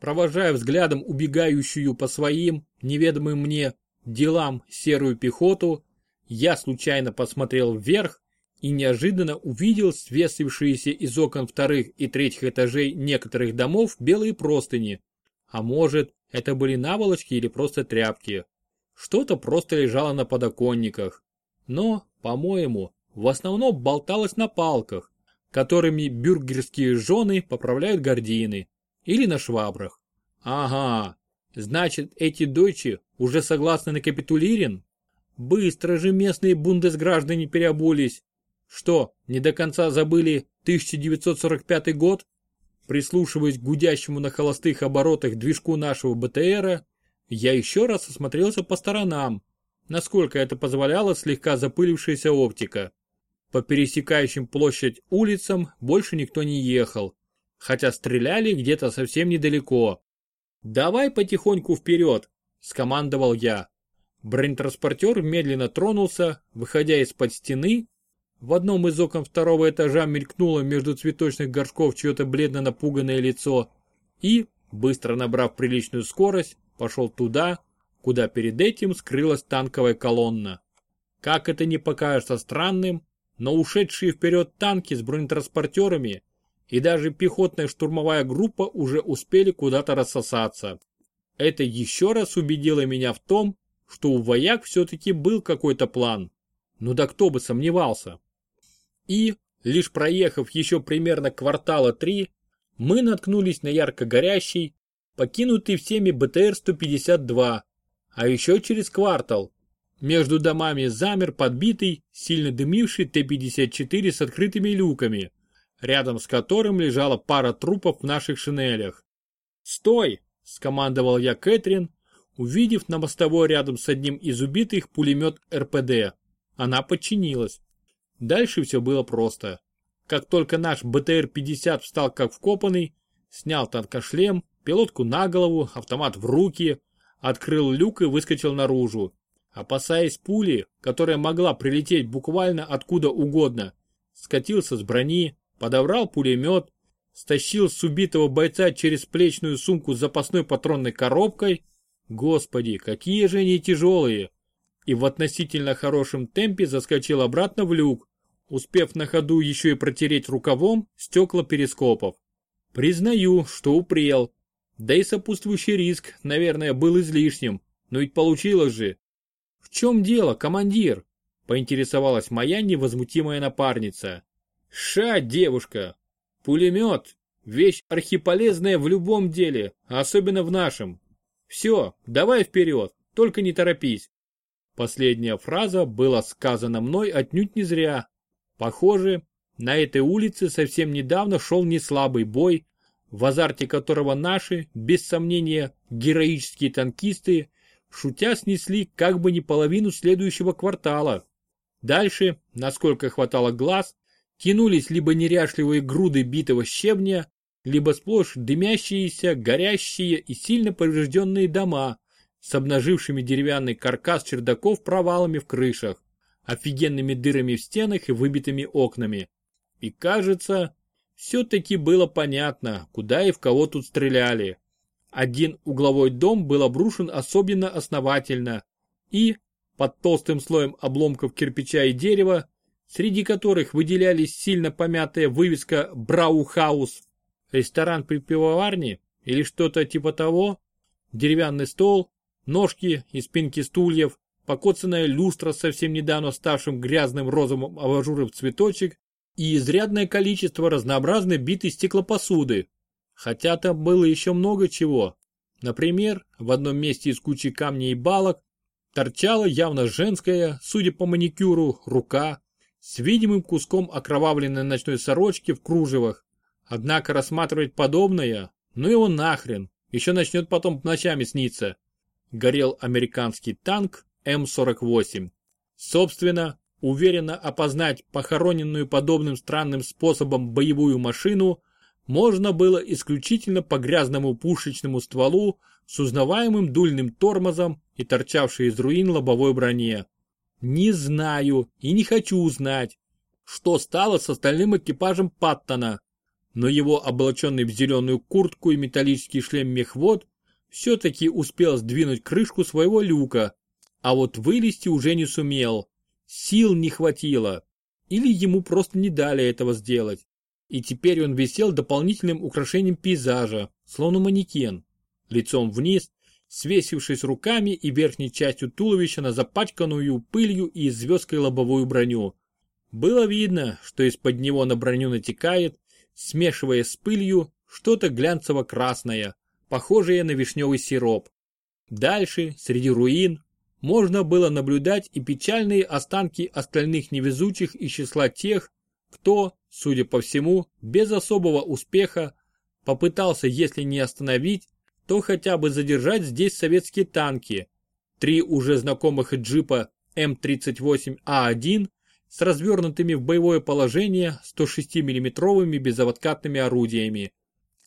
провожая взглядом убегающую по своим, неведомым мне, делам серую пехоту, я случайно посмотрел вверх и неожиданно увидел свесившиеся из окон вторых и третьих этажей некоторых домов белые простыни. А может, это были наволочки или просто тряпки. Что-то просто лежало на подоконниках. Но, по-моему, в основном болталось на палках, которыми бюргерские жены поправляют гардины. Или на швабрах. Ага, значит эти дойчи уже согласны на капитулирин? Быстро же местные бундесграждане переобулись. Что, не до конца забыли 1945 год? Прислушиваясь к гудящему на холостых оборотах движку нашего БТРа, я еще раз осмотрелся по сторонам, насколько это позволяла слегка запылившаяся оптика. По пересекающим площадь улицам больше никто не ехал, хотя стреляли где-то совсем недалеко. «Давай потихоньку вперед», – скомандовал я. Бронетранспортер медленно тронулся, выходя из-под стены. В одном из окон второго этажа мелькнуло между цветочных горшков чье-то бледно напуганное лицо и, быстро набрав приличную скорость, пошел туда, куда перед этим скрылась танковая колонна. Как это не покажется странным, но ушедшие вперед танки с бронетранспортерами и даже пехотная штурмовая группа уже успели куда-то рассосаться. Это еще раз убедило меня в том, что у вояк все-таки был какой-то план. Ну да кто бы сомневался. И, лишь проехав еще примерно квартала три, мы наткнулись на ярко горящий, покинутый всеми БТР-152, а еще через квартал. Между домами замер подбитый, сильно дымивший Т-54 с открытыми люками, рядом с которым лежала пара трупов в наших шинелях. «Стой!» – скомандовал я Кэтрин, увидев на мостовой рядом с одним из убитых пулемет РПД. Она подчинилась. Дальше все было просто. Как только наш БТР-50 встал как вкопанный, снял танкошлем, пилотку на голову, автомат в руки, открыл люк и выскочил наружу. Опасаясь пули, которая могла прилететь буквально откуда угодно, скатился с брони, подобрал пулемет, стащил с убитого бойца через плечную сумку с запасной патронной коробкой. Господи, какие же они тяжелые! И в относительно хорошем темпе заскочил обратно в люк, успев на ходу еще и протереть рукавом стекла перископов. Признаю, что упрел. Да и сопутствующий риск, наверное, был излишним, но ведь получилось же. В чем дело, командир? Поинтересовалась моя невозмутимая напарница. Ша, девушка. Пулемет. Вещь архиполезная в любом деле, особенно в нашем. Все, давай вперед, только не торопись. Последняя фраза была сказана мной отнюдь не зря. Похоже, на этой улице совсем недавно шел неслабый бой, в азарте которого наши, без сомнения, героические танкисты, шутя снесли как бы не половину следующего квартала. Дальше, насколько хватало глаз, тянулись либо неряшливые груды битого щебня, либо сплошь дымящиеся, горящие и сильно поврежденные дома с обнажившими деревянный каркас чердаков провалами в крышах, офигенными дырами в стенах и выбитыми окнами. И кажется, все-таки было понятно, куда и в кого тут стреляли. Один угловой дом был обрушен особенно основательно, и, под толстым слоем обломков кирпича и дерева, среди которых выделялись сильно помятая вывеска «Браухаус», ресторан при пивоварне или что-то типа того, деревянный стол, ножки и спинки стульев, покоцанная люстра совсем недавно ставшим грязным розовым абажуром цветочек и изрядное количество разнообразной битой стеклопосуды. Хотя там было еще много чего. Например, в одном месте из кучи камней и балок торчала явно женская, судя по маникюру, рука с видимым куском окровавленной ночной сорочки в кружевах. Однако рассматривать подобное, ну его нахрен, еще начнет потом ночами сниться. Горел американский танк М-48. Собственно, Уверенно опознать похороненную подобным странным способом боевую машину можно было исключительно по грязному пушечному стволу с узнаваемым дульным тормозом и торчавшей из руин лобовой броне. Не знаю и не хочу узнать, что стало с остальным экипажем Паттона. но его облаченный в зеленую куртку и металлический шлем мехвод все-таки успел сдвинуть крышку своего люка, а вот вылезти уже не сумел. Сил не хватило. Или ему просто не дали этого сделать. И теперь он висел дополнительным украшением пейзажа, словно манекен, лицом вниз, свесившись руками и верхней частью туловища на запачканную пылью и звездкой лобовую броню. Было видно, что из-под него на броню натекает, смешивая с пылью, что-то глянцево-красное, похожее на вишневый сироп. Дальше, среди руин, можно было наблюдать и печальные останки остальных невезучих из числа тех, кто, судя по всему, без особого успеха, попытался, если не остановить, то хотя бы задержать здесь советские танки. Три уже знакомых джипа М38А1 с развернутыми в боевое положение 106 миллиметровыми безаводкатными орудиями.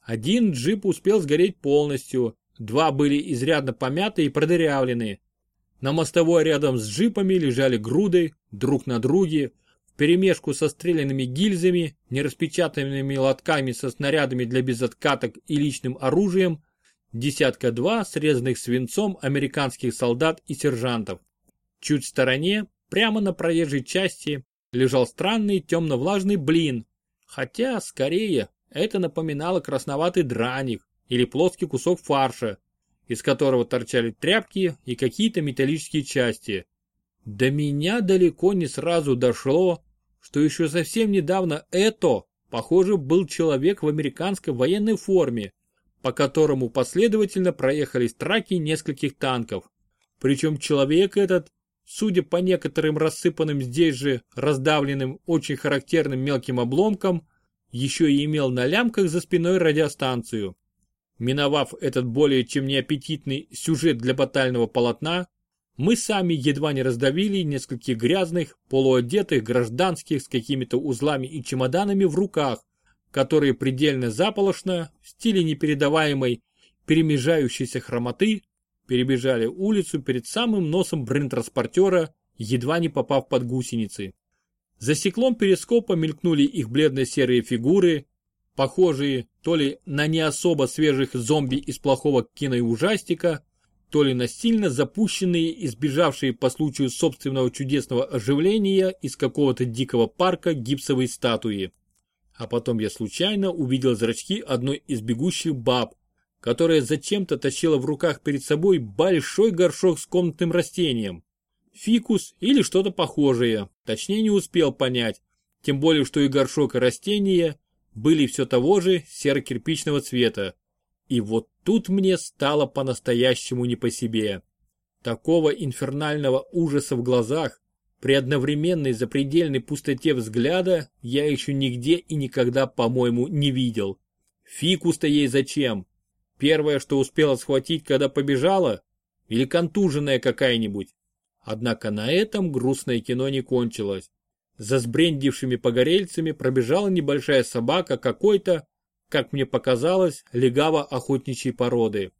Один джип успел сгореть полностью, два были изрядно помяты и продырявлены. На мостовой рядом с джипами лежали груды, друг на друге, вперемешку со стрелянными гильзами, нераспечатанными лотками со снарядами для безоткаток и личным оружием, десятка-два срезанных свинцом американских солдат и сержантов. Чуть в стороне, прямо на проезжей части, лежал странный темно-влажный блин, хотя, скорее, это напоминало красноватый драник или плоский кусок фарша, из которого торчали тряпки и какие-то металлические части. До меня далеко не сразу дошло, что еще совсем недавно это, похоже, был человек в американской военной форме, по которому последовательно проехались траки нескольких танков. Причем человек этот, судя по некоторым рассыпанным здесь же раздавленным очень характерным мелким обломкам, еще и имел на лямках за спиной радиостанцию. Миновав этот более чем неаппетитный сюжет для батального полотна, мы сами едва не раздавили нескольких грязных, полуодетых гражданских с какими-то узлами и чемоданами в руках, которые предельно заполошно, в стиле непередаваемой, перемежающейся хромоты, перебежали улицу перед самым носом бронетранспортера, едва не попав под гусеницы. За стеклом перископа мелькнули их бледно-серые фигуры, похожие то ли на не особо свежих зомби из плохого киноужастика, то ли на сильно запущенные и сбежавшие по случаю собственного чудесного оживления из какого-то дикого парка гипсовые статуи. А потом я случайно увидел зрачки одной из бегущих баб, которая зачем-то тащила в руках перед собой большой горшок с комнатным растением. Фикус или что-то похожее, точнее не успел понять, тем более что и горшок и растение были все того же серо-кирпичного цвета. И вот тут мне стало по-настоящему не по себе. Такого инфернального ужаса в глазах, при одновременной запредельной пустоте взгляда, я еще нигде и никогда, по-моему, не видел. Фикус-то ей зачем? Первое, что успела схватить, когда побежала? Или контуженная какая-нибудь? Однако на этом грустное кино не кончилось. За сбрендившими погорельцами пробежала небольшая собака какой-то, как мне показалось, легаво-охотничьей породы.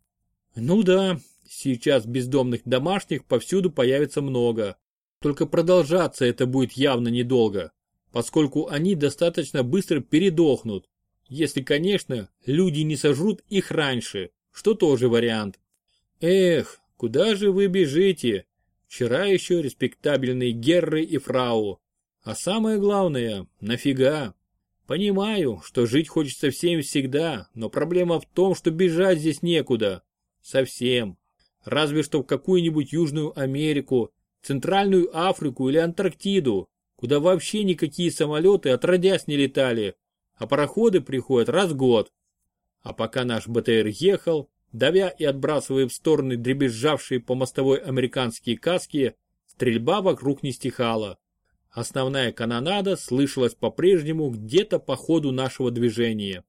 Ну да, сейчас бездомных домашних повсюду появится много. Только продолжаться это будет явно недолго, поскольку они достаточно быстро передохнут, если, конечно, люди не сожрут их раньше, что тоже вариант. Эх, куда же вы бежите? Вчера еще респектабельные герры и фрау. А самое главное, нафига? Понимаю, что жить хочется всем всегда, но проблема в том, что бежать здесь некуда. Совсем. Разве что в какую-нибудь Южную Америку, Центральную Африку или Антарктиду, куда вообще никакие самолеты отродясь не летали, а пароходы приходят раз в год. А пока наш БТР ехал, давя и отбрасывая в стороны дребезжавшие по мостовой американские каски, стрельба вокруг не стихала. Основная канонада слышалась по-прежнему где-то по ходу нашего движения.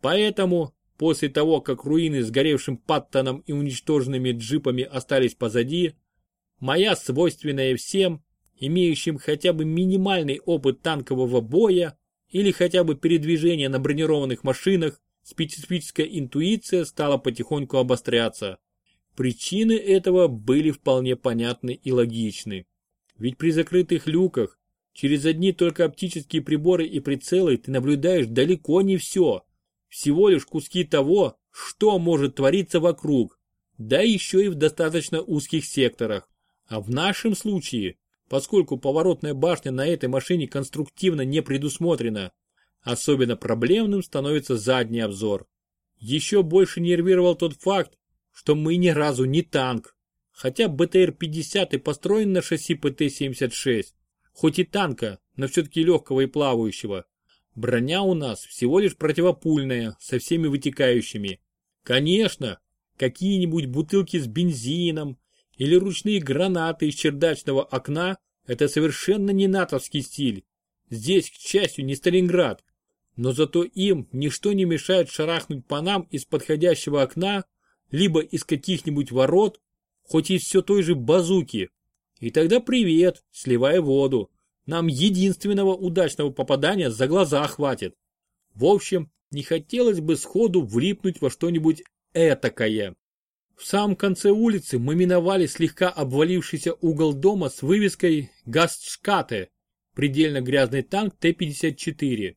Поэтому, после того, как руины сгоревшим Паттоном и уничтоженными джипами остались позади, моя свойственная всем, имеющим хотя бы минимальный опыт танкового боя или хотя бы передвижения на бронированных машинах, специфическая интуиция стала потихоньку обостряться. Причины этого были вполне понятны и логичны. Ведь при закрытых люках, Через одни только оптические приборы и прицелы ты наблюдаешь далеко не все. Всего лишь куски того, что может твориться вокруг, да еще и в достаточно узких секторах. А в нашем случае, поскольку поворотная башня на этой машине конструктивно не предусмотрена, особенно проблемным становится задний обзор. Еще больше нервировал тот факт, что мы ни разу не танк, хотя БТР-50 и построен на шасси ПТ-76 хоть и танка, но все-таки легкого и плавающего. Броня у нас всего лишь противопульная, со всеми вытекающими. Конечно, какие-нибудь бутылки с бензином или ручные гранаты из чердачного окна – это совершенно не натовский стиль. Здесь, к счастью, не Сталинград. Но зато им ничто не мешает шарахнуть по нам из подходящего окна, либо из каких-нибудь ворот, хоть из все той же базуки. И тогда привет, сливай воду. Нам единственного удачного попадания за глаза хватит. В общем, не хотелось бы сходу влипнуть во что-нибудь этакое. В самом конце улицы мы миновали слегка обвалившийся угол дома с вывеской «Гастшкате», предельно грязный танк Т-54,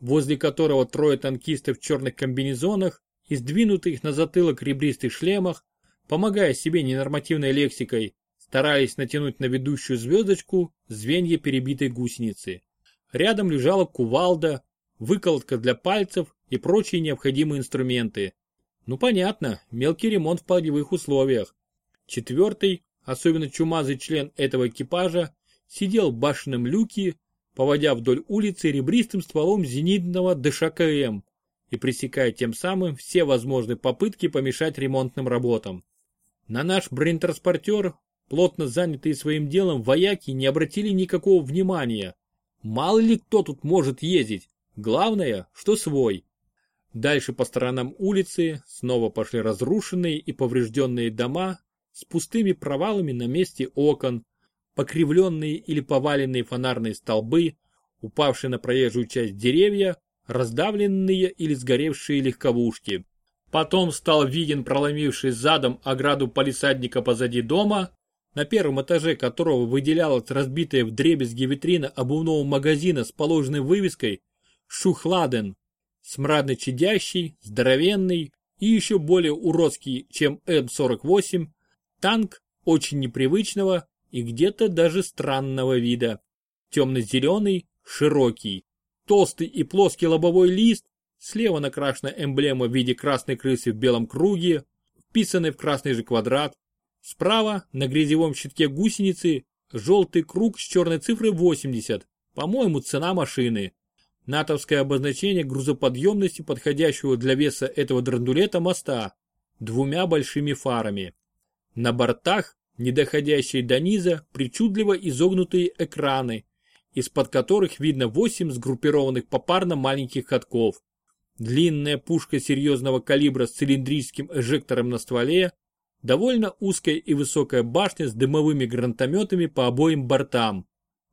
возле которого трое танкистов в черных комбинезонах и сдвинутых на затылок ребристых шлемах, помогая себе ненормативной лексикой, стараясь натянуть на ведущую звездочку звенья перебитой гусеницы. Рядом лежала кувалда, выколотка для пальцев и прочие необходимые инструменты. Ну понятно, мелкий ремонт в полевых условиях. Четвертый, особенно чумазый член этого экипажа, сидел в башенном люке, поводя вдоль улицы ребристым стволом зенитного ДШКМ и пресекая тем самым все возможные попытки помешать ремонтным работам. На наш бронетранспортер Плотно занятые своим делом вояки не обратили никакого внимания. Мало ли кто тут может ездить, главное, что свой. Дальше по сторонам улицы снова пошли разрушенные и поврежденные дома с пустыми провалами на месте окон, покривленные или поваленные фонарные столбы, упавшие на проезжую часть деревья, раздавленные или сгоревшие легковушки. Потом стал виден проломивший задом ограду полисадника позади дома, на первом этаже которого выделялась разбитая в дребезги витрина обувного магазина с положенной вывеской «Шухладен», смрадно чадящий, здоровенный и еще более уродский, чем М-48, танк очень непривычного и где-то даже странного вида. Темно-зеленый, широкий, толстый и плоский лобовой лист, слева накрашена эмблема в виде красной крысы в белом круге, вписанной в красный же квадрат, Справа на грязевом щитке гусеницы желтый круг с черной цифрой 80, по-моему цена машины. Натовское обозначение грузоподъемности подходящего для веса этого драндулета моста двумя большими фарами. На бортах, не доходящие до низа, причудливо изогнутые экраны, из-под которых видно 8 сгруппированных попарно маленьких ходков. Длинная пушка серьезного калибра с цилиндрическим эжектором на стволе довольно узкая и высокая башня с дымовыми гранатометами по обоим бортам.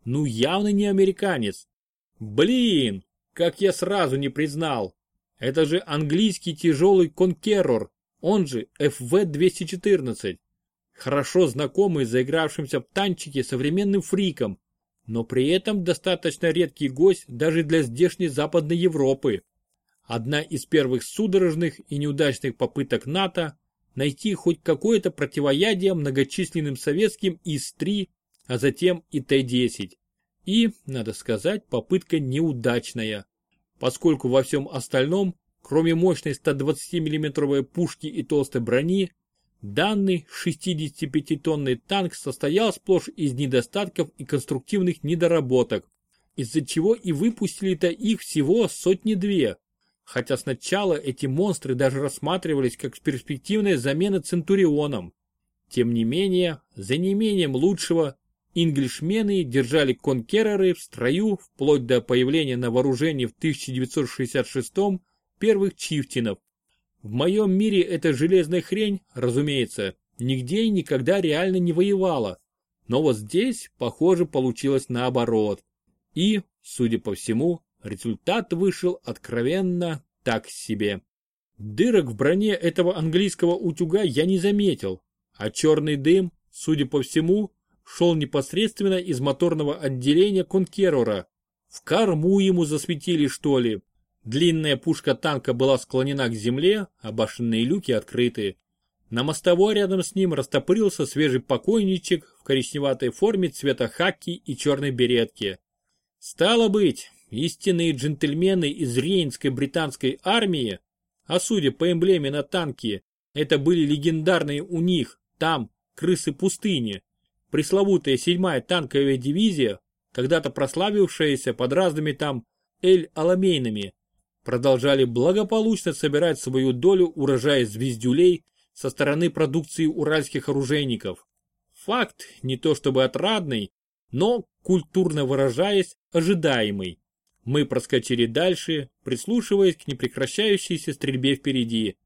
Ну явно не американец. Блин, как я сразу не признал. Это же английский тяжелый конкеррор, он же FV-214. Хорошо знакомый заигравшимся в танчике современным фриком, но при этом достаточно редкий гость даже для здешней Западной Европы. Одна из первых судорожных и неудачных попыток НАТО найти хоть какое-то противоядие многочисленным советским ИС-3, а затем и Т-10. И, надо сказать, попытка неудачная, поскольку во всем остальном, кроме мощной 120 миллиметровой пушки и толстой брони, данный 65-тонный танк состоял сплошь из недостатков и конструктивных недоработок, из-за чего и выпустили-то их всего сотни-две хотя сначала эти монстры даже рассматривались как перспективная замена Центурионам. Тем не менее, за неимением лучшего, инглишмены держали конкереры в строю вплоть до появления на вооружении в 1966 первых чифтинов. В моем мире эта железная хрень, разумеется, нигде и никогда реально не воевала. Но вот здесь, похоже, получилось наоборот. И, судя по всему, Результат вышел откровенно так себе. Дырок в броне этого английского утюга я не заметил, а черный дым, судя по всему, шел непосредственно из моторного отделения Конкерора. В корму ему засветили что ли. Длинная пушка танка была склонена к земле, а башенные люки открыты. На мостовой рядом с ним растопырился свежий покойничек в коричневатой форме цвета хаки и черной беретки. Стало быть, истинные джентльмены из Рейнской британской армии, а судя по эмблеме на танке, это были легендарные у них, там, крысы пустыни, пресловутая седьмая танковая дивизия, когда-то прославившаяся под разными там Эль-Аламейнами, продолжали благополучно собирать свою долю урожая звездюлей со стороны продукции уральских оружейников. Факт не то чтобы отрадный, но, культурно выражаясь, ожидаемый. Мы проскочили дальше, прислушиваясь к непрекращающейся стрельбе впереди.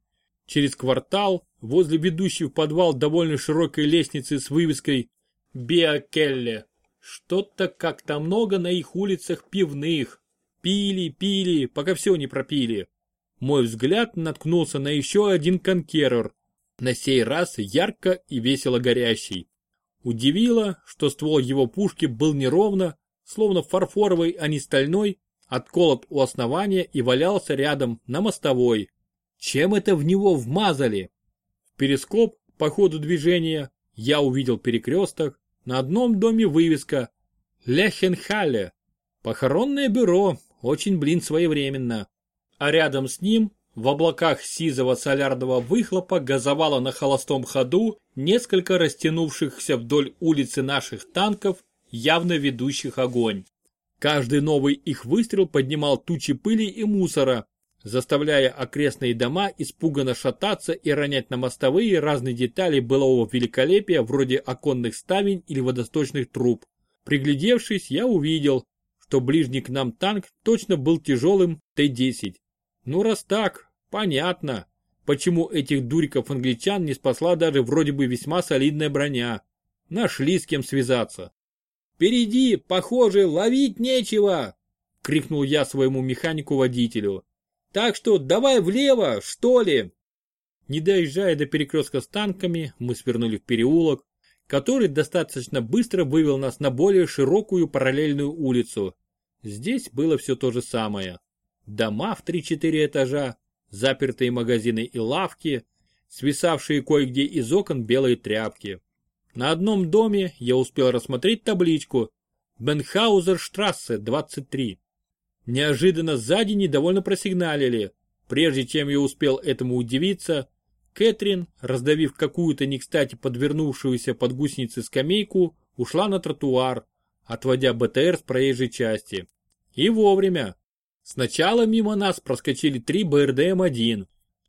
Через квартал, возле ведущей в подвал довольно широкой лестницы с вывеской «Биокелле». Что-то как-то много на их улицах пивных. Пили, пили, пока все не пропили. Мой взгляд наткнулся на еще один конкерор. На сей раз ярко и весело горящий. Удивило, что ствол его пушки был неровно, словно фарфоровый, а не стальной, отколот у основания и валялся рядом на мостовой. Чем это в него вмазали? В перископ по ходу движения я увидел перекресток, на одном доме вывеска «Лехенхалле». Похоронное бюро, очень, блин, своевременно. А рядом с ним, в облаках сизого солярного выхлопа, газовало на холостом ходу несколько растянувшихся вдоль улицы наших танков, явно ведущих огонь. Каждый новый их выстрел поднимал тучи пыли и мусора, заставляя окрестные дома испуганно шататься и ронять на мостовые разные детали былого великолепия вроде оконных ставень или водосточных труб. Приглядевшись, я увидел, что ближний к нам танк точно был тяжелым Т-10. Ну раз так, понятно, почему этих дуриков-англичан не спасла даже вроде бы весьма солидная броня. Нашли с кем связаться. «Впереди, похоже, ловить нечего!» — крикнул я своему механику-водителю. Так что давай влево, что ли. Не доезжая до перекрестка с танками, мы свернули в переулок, который достаточно быстро вывел нас на более широкую параллельную улицу. Здесь было все то же самое. Дома в 3-4 этажа, запертые магазины и лавки, свисавшие кое-где из окон белые тряпки. На одном доме я успел рассмотреть табличку Бенхаузерштрассе 23. Неожиданно сзади недовольно просигналили. Прежде чем я успел этому удивиться, Кэтрин, раздавив какую-то не кстати подвернувшуюся под гусеницы скамейку, ушла на тротуар, отводя БТР с проезжей части. И вовремя. Сначала мимо нас проскочили три БРДМ-1.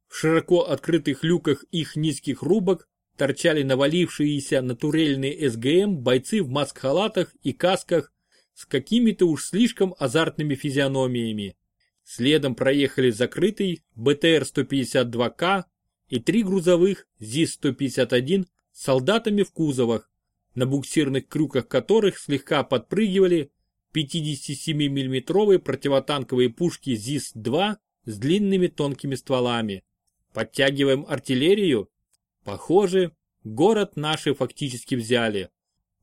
В широко открытых люках их низких рубок торчали навалившиеся на турельные СГМ бойцы в маск-халатах и касках с какими-то уж слишком азартными физиономиями. Следом проехали закрытый БТР-152К и три грузовых ЗИС-151 с солдатами в кузовах, на буксирных крюках которых слегка подпрыгивали 57 миллиметровые противотанковые пушки ЗИС-2 с длинными тонкими стволами. Подтягиваем артиллерию? Похоже, город наши фактически взяли.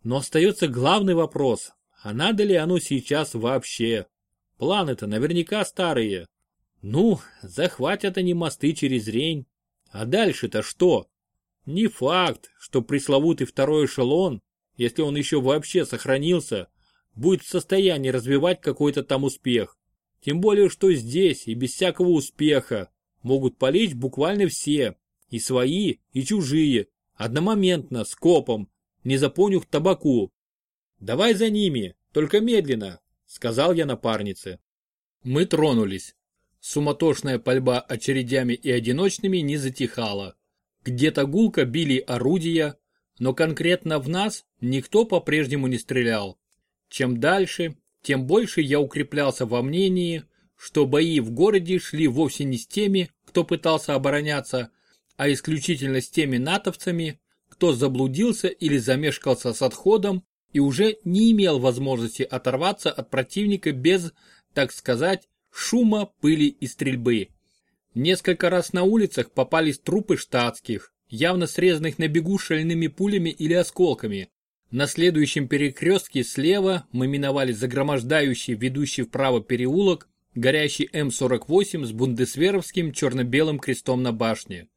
Но остается главный вопрос, а надо ли оно сейчас вообще? Планы-то наверняка старые. Ну, захватят они мосты через Рейн. А дальше-то что? Не факт, что пресловутый второй эшелон, если он еще вообще сохранился, будет в состоянии развивать какой-то там успех. Тем более, что здесь и без всякого успеха могут полечь буквально все, и свои, и чужие, одномоментно, скопом, не запонюх табаку. «Давай за ними, только медленно», — сказал я напарнице. Мы тронулись. Суматошная пальба очередями и одиночными не затихала. Где-то гулко били орудия, но конкретно в нас никто по-прежнему не стрелял. Чем дальше, тем больше я укреплялся во мнении, что бои в городе шли вовсе не с теми, кто пытался обороняться, а исключительно с теми натовцами, кто заблудился или замешкался с отходом и уже не имел возможности оторваться от противника без, так сказать, шума, пыли и стрельбы. Несколько раз на улицах попались трупы штатских, явно срезанных на бегу шальными пулями или осколками. На следующем перекрестке слева мы миновали загромождающий ведущий вправо переулок, горящий М-48 с бундесверовским черно-белым крестом на башне.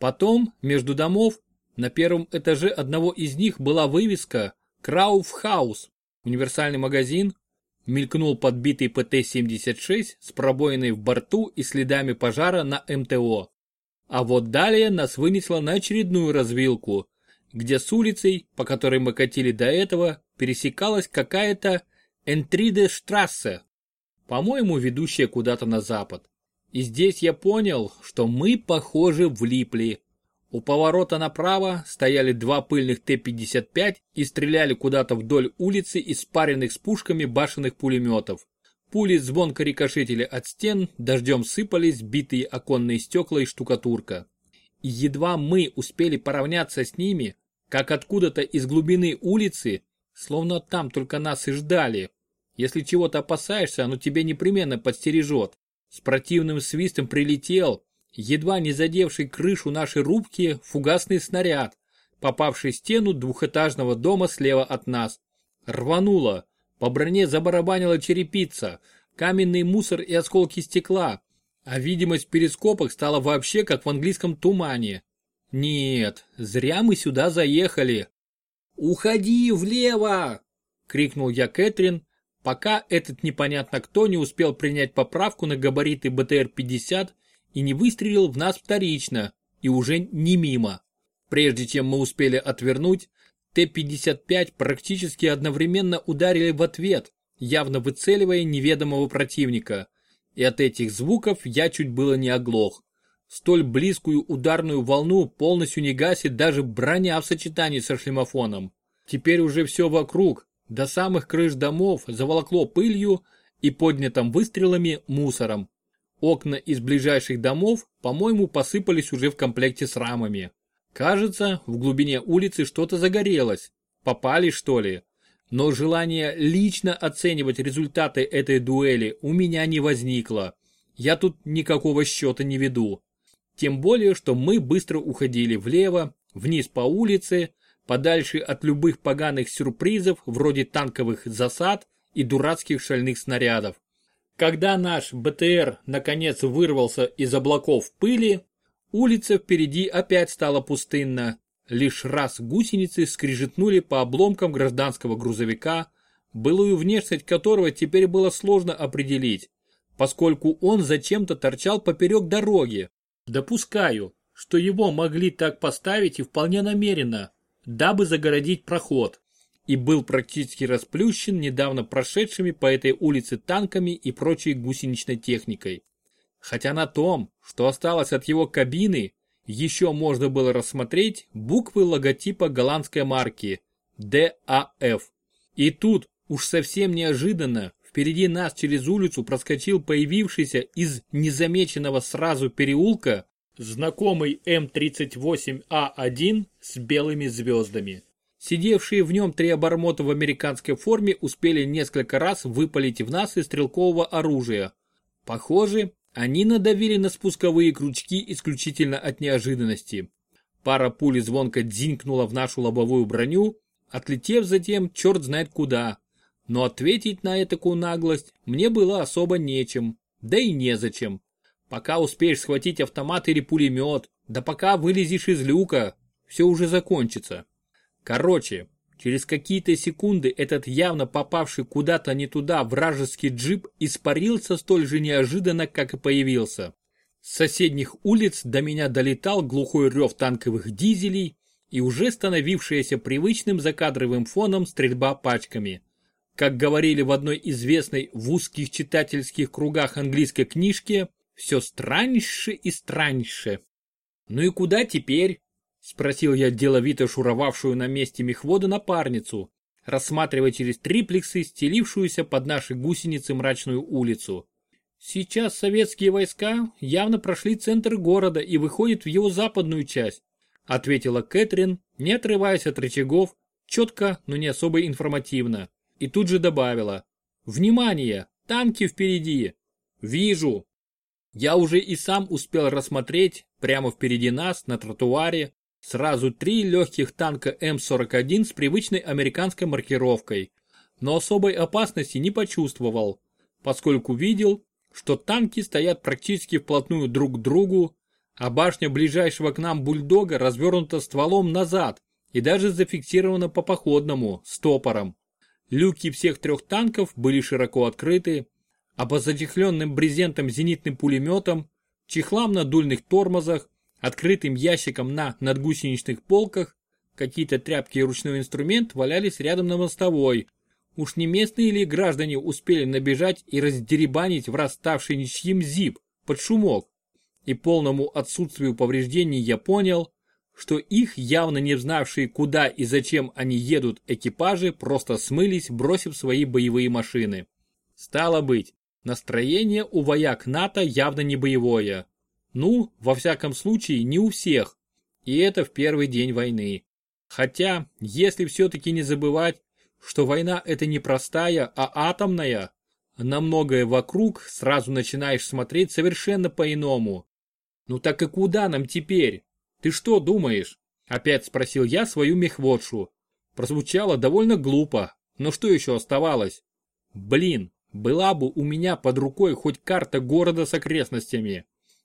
Потом, между домов, на первом этаже одного из них была вывеска «Крауфхаус» – универсальный магазин, мелькнул подбитый ПТ-76 с пробоиной в борту и следами пожара на МТО. А вот далее нас вынесло на очередную развилку, где с улицей, по которой мы катили до этого, пересекалась какая-то Энтриде-штрассе, по-моему, ведущая куда-то на запад. И здесь я понял, что мы, похоже, влипли. У поворота направо стояли два пыльных Т-55 и стреляли куда-то вдоль улицы из спаренных с пушками башенных пулеметов. Пули звонко рикошетили от стен, дождем сыпались битые оконные стекла и штукатурка. И едва мы успели поравняться с ними, как откуда-то из глубины улицы, словно там только нас и ждали. Если чего-то опасаешься, оно тебе непременно подстережет. С противным свистом прилетел, едва не задевший крышу нашей рубки, фугасный снаряд, попавший в стену двухэтажного дома слева от нас. Рвануло, по броне забарабанила черепица, каменный мусор и осколки стекла, а видимость в перископах стала вообще как в английском тумане. Нет, зря мы сюда заехали. «Уходи влево!» — крикнул я Кэтрин, пока этот непонятно кто не успел принять поправку на габариты БТР-50 и не выстрелил в нас вторично, и уже не мимо. Прежде чем мы успели отвернуть, Т-55 практически одновременно ударили в ответ, явно выцеливая неведомого противника. И от этих звуков я чуть было не оглох. Столь близкую ударную волну полностью не гасит даже броня в сочетании со шлемофоном. Теперь уже все вокруг, до самых крыш домов заволокло пылью и поднятым выстрелами мусором. Окна из ближайших домов, по-моему, посыпались уже в комплекте с рамами. Кажется, в глубине улицы что-то загорелось. Попали, что ли? Но желание лично оценивать результаты этой дуэли у меня не возникло. Я тут никакого счета не веду. Тем более, что мы быстро уходили влево, вниз по улице, подальше от любых поганых сюрпризов вроде танковых засад и дурацких шальных снарядов. Когда наш БТР наконец вырвался из облаков пыли, улица впереди опять стала пустынна. Лишь раз гусеницы скрижетнули по обломкам гражданского грузовика, былую внешность которого теперь было сложно определить, поскольку он зачем-то торчал поперек дороги. Допускаю, что его могли так поставить и вполне намеренно, дабы загородить проход, и был практически расплющен недавно прошедшими по этой улице танками и прочей гусеничной техникой. Хотя на том, что осталось от его кабины, еще можно было рассмотреть буквы логотипа голландской марки DAF. И тут, уж совсем неожиданно, впереди нас через улицу проскочил появившийся из незамеченного сразу переулка знакомый М38А1 с белыми звездами. Сидевшие в нем три обормота в американской форме успели несколько раз выпалить в нас из стрелкового оружия. Похоже, они надавили на спусковые крючки исключительно от неожиданности. Пара пули звонко дзинкнула в нашу лобовую броню, отлетев затем черт знает куда. Но ответить на эту наглость мне было особо нечем, да и незачем. Пока успеешь схватить автомат или пулемет, да пока вылезешь из люка, все уже закончится. Короче, через какие-то секунды этот явно попавший куда-то не туда вражеский джип испарился столь же неожиданно, как и появился. С соседних улиц до меня долетал глухой рев танковых дизелей и уже становившаяся привычным закадровым фоном стрельба пачками. Как говорили в одной известной в узких читательских кругах английской книжке, все страньше и страньше. «Ну и куда теперь?» – спросил я деловито шуровавшую на месте мехвода напарницу, рассматривая через триплексы стелившуюся под наши гусеницы мрачную улицу. Сейчас советские войска явно прошли центр города и выходят в его западную часть, ответила Кэтрин, не отрываясь от рычагов, четко, но не особо информативно. И тут же добавила. Внимание! Танки впереди! Вижу! Я уже и сам успел рассмотреть, прямо впереди нас, на тротуаре, Сразу три легких танка М-41 с привычной американской маркировкой. Но особой опасности не почувствовал, поскольку видел, что танки стоят практически вплотную друг к другу, а башня ближайшего к нам бульдога развернута стволом назад и даже зафиксирована по походному, стопором. Люки всех трех танков были широко открыты, а по затихленным брезентом зенитным пулеметам, чехлам на дульных тормозах, открытым ящикам на надгусеничных полках, какие-то тряпки и ручной инструмент валялись рядом на мостовой. Уж не местные ли граждане успели набежать и раздеребанить в расставший ничьим зип под шумок? И полному отсутствию повреждений я понял, что их явно не знавшие куда и зачем они едут экипажи просто смылись, бросив свои боевые машины. Стало быть, настроение у вояк НАТО явно не боевое. Ну, во всяком случае, не у всех. И это в первый день войны. Хотя, если все-таки не забывать, что война это не простая, а атомная, на многое вокруг сразу начинаешь смотреть совершенно по-иному. Ну так и куда нам теперь? «Ты что думаешь?» – опять спросил я свою мехводшу. Прозвучало довольно глупо, но что еще оставалось? Блин, была бы у меня под рукой хоть карта города с окрестностями.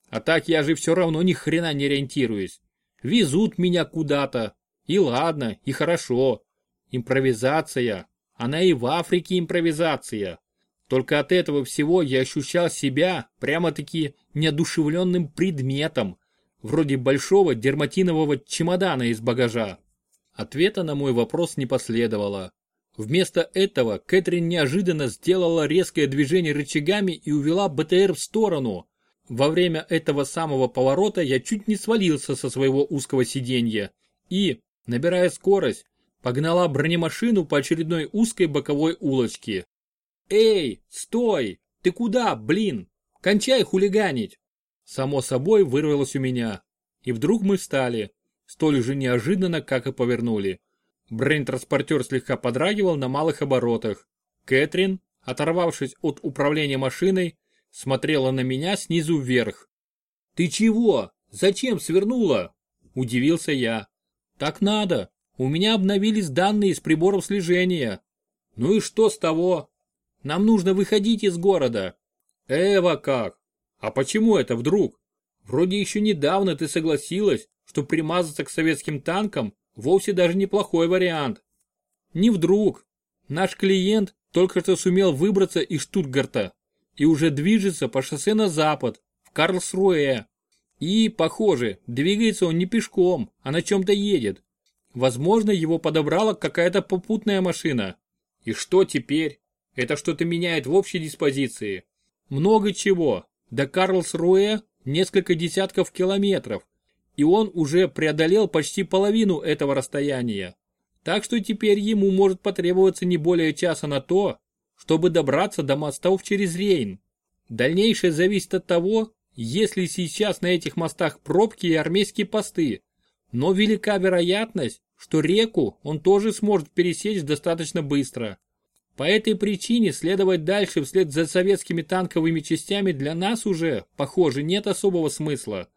А так я же все равно ни хрена не ориентируюсь. Везут меня куда-то. И ладно, и хорошо. Импровизация. Она и в Африке импровизация. Только от этого всего я ощущал себя прямо-таки неодушевленным предметом, вроде большого дерматинового чемодана из багажа. Ответа на мой вопрос не последовало. Вместо этого Кэтрин неожиданно сделала резкое движение рычагами и увела БТР в сторону. Во время этого самого поворота я чуть не свалился со своего узкого сиденья и, набирая скорость, погнала бронемашину по очередной узкой боковой улочке. «Эй, стой! Ты куда, блин? Кончай хулиганить!» Само собой вырвалось у меня. И вдруг мы встали, столь же неожиданно, как и повернули. Брейн-транспортер слегка подрагивал на малых оборотах. Кэтрин, оторвавшись от управления машиной, смотрела на меня снизу вверх. «Ты чего? Зачем свернула?» – удивился я. «Так надо. У меня обновились данные из приборов слежения». «Ну и что с того? Нам нужно выходить из города». «Эва как? А почему это вдруг? Вроде еще недавно ты согласилась, что примазаться к советским танкам вовсе даже неплохой вариант. Не вдруг. Наш клиент только что сумел выбраться из Штутгарта и уже движется по шоссе на запад, в Карлсруэ. И, похоже, двигается он не пешком, а на чем-то едет. Возможно, его подобрала какая-то попутная машина. И что теперь? Это что-то меняет в общей диспозиции. Много чего. До Карлсруэ несколько десятков километров, и он уже преодолел почти половину этого расстояния. Так что теперь ему может потребоваться не более часа на то, чтобы добраться до мостов через Рейн. Дальнейшее зависит от того, есть ли сейчас на этих мостах пробки и армейские посты. Но велика вероятность, что реку он тоже сможет пересечь достаточно быстро. По этой причине следовать дальше вслед за советскими танковыми частями для нас уже, похоже, нет особого смысла.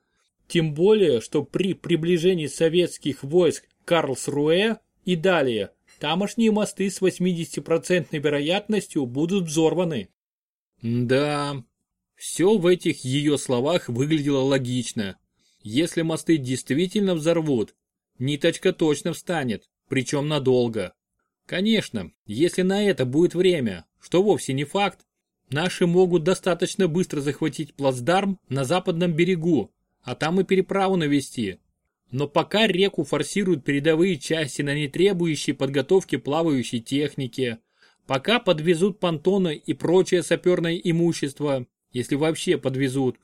Тем более, что при приближении советских войск к Карлсруэ и далее, тамошние мосты с 80% вероятностью будут взорваны. Да, все в этих ее словах выглядело логично. Если мосты действительно взорвут, ниточка точно встанет, причем надолго. Конечно, если на это будет время, что вовсе не факт, наши могут достаточно быстро захватить плацдарм на западном берегу, а там и переправу навести. Но пока реку форсируют передовые части на нетребующей подготовки плавающей техники, пока подвезут понтоны и прочее саперное имущество, если вообще подвезут,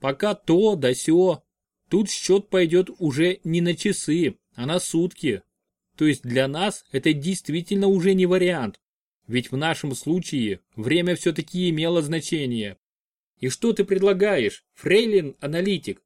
пока то да сё, тут счет пойдет уже не на часы, а на сутки. То есть для нас это действительно уже не вариант. Ведь в нашем случае время все-таки имело значение. И что ты предлагаешь, фрейлин-аналитик?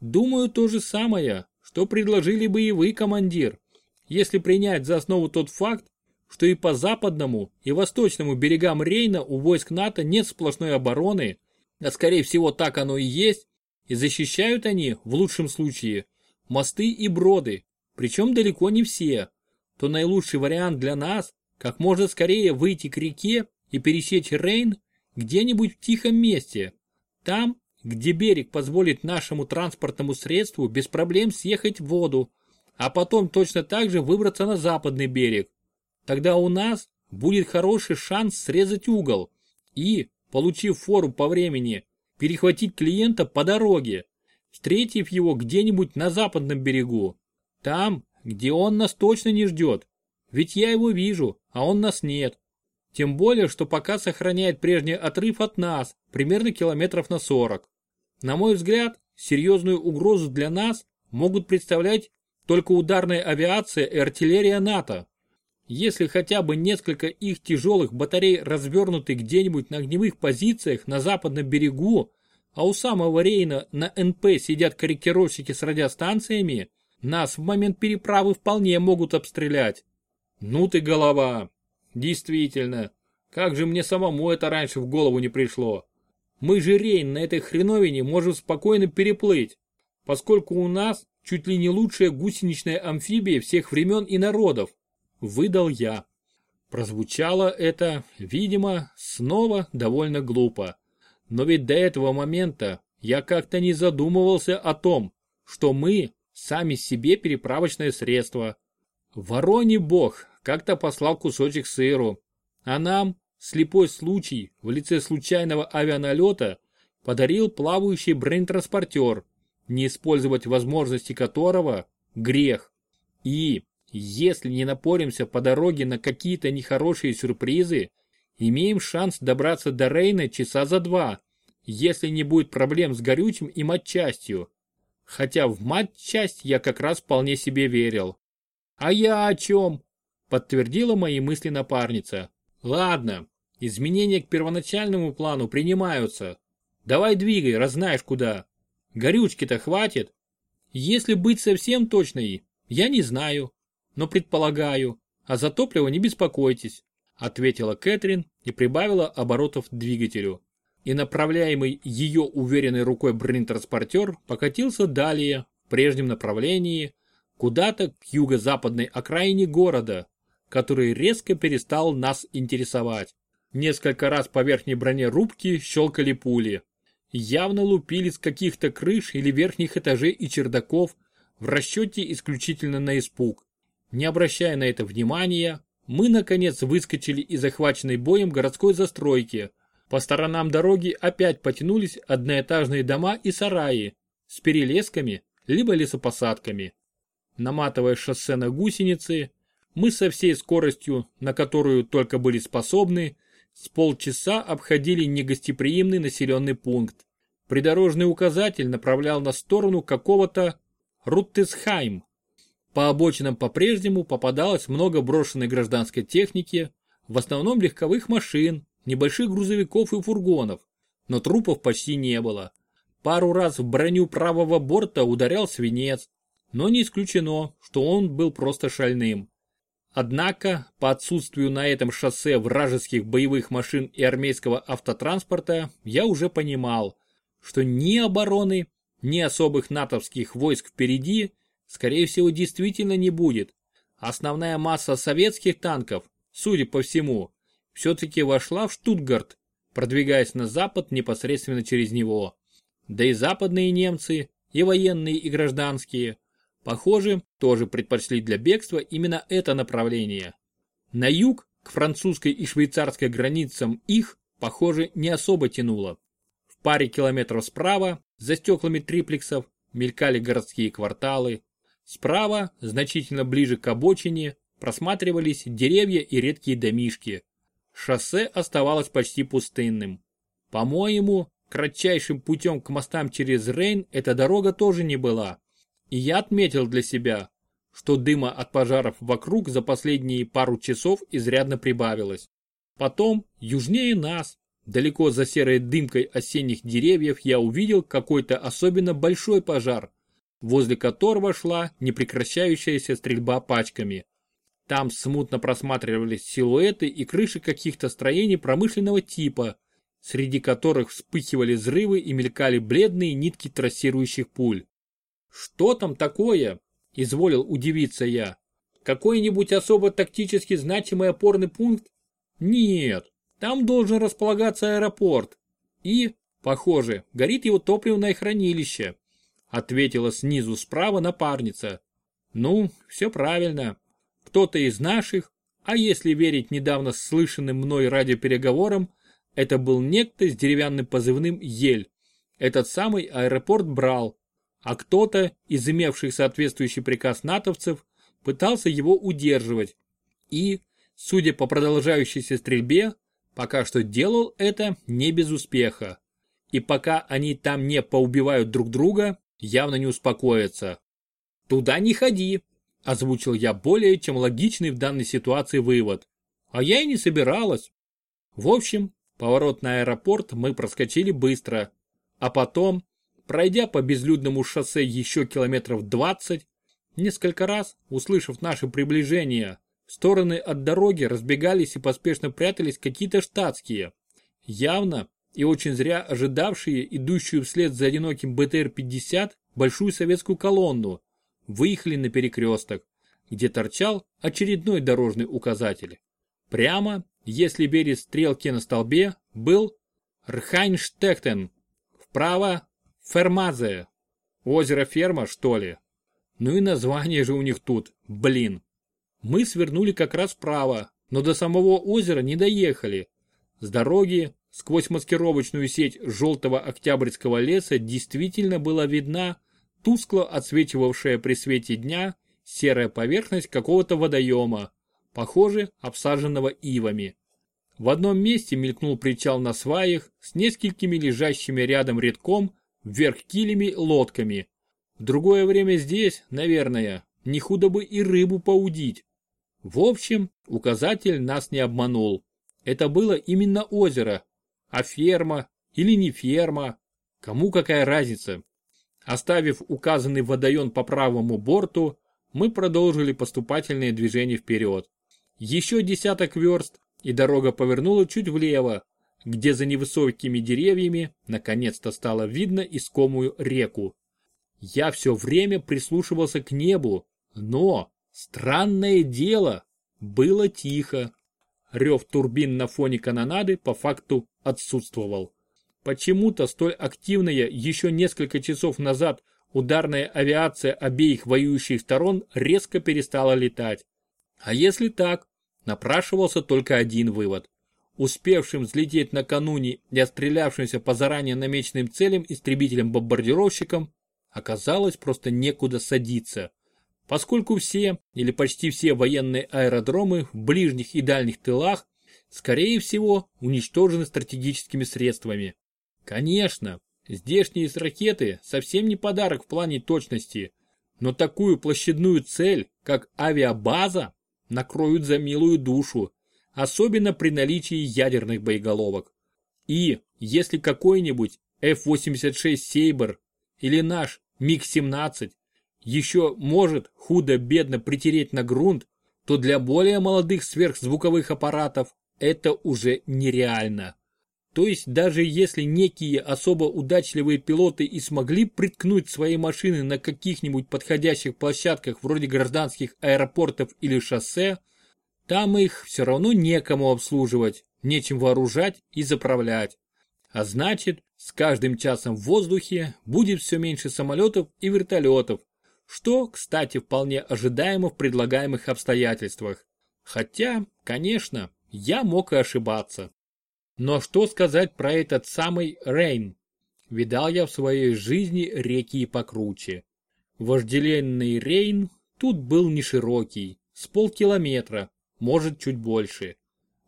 Думаю, то же самое, что предложили бы и вы, командир, если принять за основу тот факт, что и по западному, и восточному берегам Рейна у войск НАТО нет сплошной обороны, а скорее всего так оно и есть, и защищают они, в лучшем случае, мосты и броды, причем далеко не все, то наилучший вариант для нас – как можно скорее выйти к реке и пересечь Рейн где-нибудь в тихом месте. Там, где берег позволит нашему транспортному средству без проблем съехать в воду, а потом точно так же выбраться на западный берег. Тогда у нас будет хороший шанс срезать угол и, получив фору по времени, перехватить клиента по дороге, встретив его где-нибудь на западном берегу. Там, где он нас точно не ждет. Ведь я его вижу, а он нас нет. Тем более, что пока сохраняет прежний отрыв от нас, примерно километров на 40. На мой взгляд, серьезную угрозу для нас могут представлять только ударная авиация и артиллерия НАТО. Если хотя бы несколько их тяжелых батарей развернуты где-нибудь на огневых позициях на западном берегу, а у самого Рейна на НП сидят корректировщики с радиостанциями, нас в момент переправы вполне могут обстрелять. Ну ты голова. Действительно, как же мне самому это раньше в голову не пришло. Мы же Рейн на этой хреновине можем спокойно переплыть, поскольку у нас чуть ли не лучшая гусеничная амфибия всех времен и народов. Выдал я. Прозвучало это, видимо, снова довольно глупо. Но ведь до этого момента я как-то не задумывался о том, что мы сами себе переправочное средство. Вороний бог как-то послал кусочек сыру, а нам слепой случай в лице случайного авианалета подарил плавающий бронетранспортер, не использовать возможности которого – грех. И, если не напоримся по дороге на какие-то нехорошие сюрпризы, имеем шанс добраться до Рейна часа за два, если не будет проблем с горючим и матчастью. Хотя в матчасть я как раз вполне себе верил. А я о чем? Подтвердила мои мысли напарница. Ладно, изменения к первоначальному плану принимаются. Давай двигай, раз знаешь куда. Горючки-то хватит? Если быть совсем точной, я не знаю, но предполагаю, а за топливо не беспокойтесь, ответила Кэтрин и прибавила оборотов двигателю. И направляемый ее уверенной рукой бронетранспортер покатился далее, в прежнем направлении, куда-то к юго-западной окраине города, который резко перестал нас интересовать. Несколько раз по верхней броне рубки щелкали пули явно лупили с каких-то крыш или верхних этажей и чердаков в расчете исключительно на испуг. Не обращая на это внимания, мы наконец выскочили из захваченной боем городской застройки. По сторонам дороги опять потянулись одноэтажные дома и сараи с перелесками либо лесопосадками. Наматывая шоссе на гусеницы, мы со всей скоростью, на которую только были способны, с полчаса обходили негостеприимный населенный пункт. Придорожный указатель направлял на сторону какого-то Руттесхайм. По обочинам по-прежнему попадалось много брошенной гражданской техники, в основном легковых машин, небольших грузовиков и фургонов, но трупов почти не было. Пару раз в броню правого борта ударял свинец, но не исключено, что он был просто шальным. Однако, по отсутствию на этом шоссе вражеских боевых машин и армейского автотранспорта, я уже понимал, что ни обороны, ни особых натовских войск впереди, скорее всего, действительно не будет. Основная масса советских танков, судя по всему, все-таки вошла в Штутгарт, продвигаясь на запад непосредственно через него. Да и западные немцы, и военные, и гражданские, Похоже, тоже предпочли для бегства именно это направление. На юг, к французской и швейцарской границам их, похоже, не особо тянуло. В паре километров справа, за стеклами триплексов, мелькали городские кварталы. Справа, значительно ближе к обочине, просматривались деревья и редкие домишки. Шоссе оставалось почти пустынным. По-моему, кратчайшим путем к мостам через Рейн эта дорога тоже не была. И я отметил для себя, что дыма от пожаров вокруг за последние пару часов изрядно прибавилось. Потом, южнее нас, далеко за серой дымкой осенних деревьев я увидел какой-то особенно большой пожар, возле которого шла непрекращающаяся стрельба пачками. Там смутно просматривались силуэты и крыши каких-то строений промышленного типа, среди которых вспыхивали взрывы и мелькали бледные нитки трассирующих пуль. Что там такое? Изволил удивиться я. Какой-нибудь особо тактически значимый опорный пункт? Нет, там должен располагаться аэропорт. И, похоже, горит его топливное хранилище. Ответила снизу справа напарница. Ну, все правильно. Кто-то из наших, а если верить недавно слышанным мной радиопереговорам, это был некто с деревянным позывным «Ель». Этот самый аэропорт брал, а кто-то из имевших соответствующий приказ натовцев пытался его удерживать. И, судя по продолжающейся стрельбе, пока что делал это не без успеха. И пока они там не поубивают друг друга, явно не успокоятся. «Туда не ходи», – озвучил я более чем логичный в данной ситуации вывод. А я и не собиралась. В общем, поворот на аэропорт мы проскочили быстро. А потом, пройдя по безлюдному шоссе еще километров 20, несколько раз, услышав наше приближение, в стороны от дороги разбегались и поспешно прятались какие-то штатские. Явно и очень зря ожидавшие идущую вслед за одиноким БТР-50 большую советскую колонну, выехали на перекресток, где торчал очередной дорожный указатель. Прямо, если верить стрелке на столбе, был Рхайнштехтен, вправо Фермазе. Озеро Ферма, что ли? Ну и название же у них тут, блин. Мы свернули как раз вправо, но до самого озера не доехали. С дороги, сквозь маскировочную сеть желтого октябрьского леса действительно была видна тускло отсвечивавшая при свете дня серая поверхность какого-то водоема, похоже, обсаженного ивами. В одном месте мелькнул причал на сваях с несколькими лежащими рядом редком вверх килями лодками. В другое время здесь, наверное, не худо бы и рыбу поудить. В общем, указатель нас не обманул. Это было именно озеро. А ферма или не ферма, кому какая разница. Оставив указанный водоем по правому борту, мы продолжили поступательное движение вперед. Еще десяток верст, и дорога повернула чуть влево, где за невысокими деревьями наконец-то стало видно искомую реку. Я все время прислушивался к небу, но, странное дело, было тихо. Рев турбин на фоне канонады по факту отсутствовал. Почему-то столь активная еще несколько часов назад ударная авиация обеих воюющих сторон резко перестала летать. А если так, напрашивался только один вывод. Успевшим взлететь накануне и отстрелявшимся по заранее намеченным целям истребителям-бомбардировщикам оказалось просто некуда садиться. Поскольку все или почти все военные аэродромы в ближних и дальних тылах, скорее всего, уничтожены стратегическими средствами. Конечно, здешние ракеты совсем не подарок в плане точности, но такую площадную цель, как авиабаза, накроют за милую душу, особенно при наличии ядерных боеголовок. И если какой-нибудь F-86 Sabre или наш МиГ-17 еще может худо-бедно притереть на грунт, то для более молодых сверхзвуковых аппаратов это уже нереально. То есть даже если некие особо удачливые пилоты и смогли приткнуть свои машины на каких-нибудь подходящих площадках вроде гражданских аэропортов или шоссе, там их все равно некому обслуживать, нечем вооружать и заправлять. А значит, с каждым часом в воздухе будет все меньше самолетов и вертолетов, что, кстати, вполне ожидаемо в предлагаемых обстоятельствах. Хотя, конечно, я мог и ошибаться. Но что сказать про этот самый Рейн? Видал я в своей жизни реки и покруче. Вожделенный Рейн тут был не широкий, с полкилометра, может чуть больше.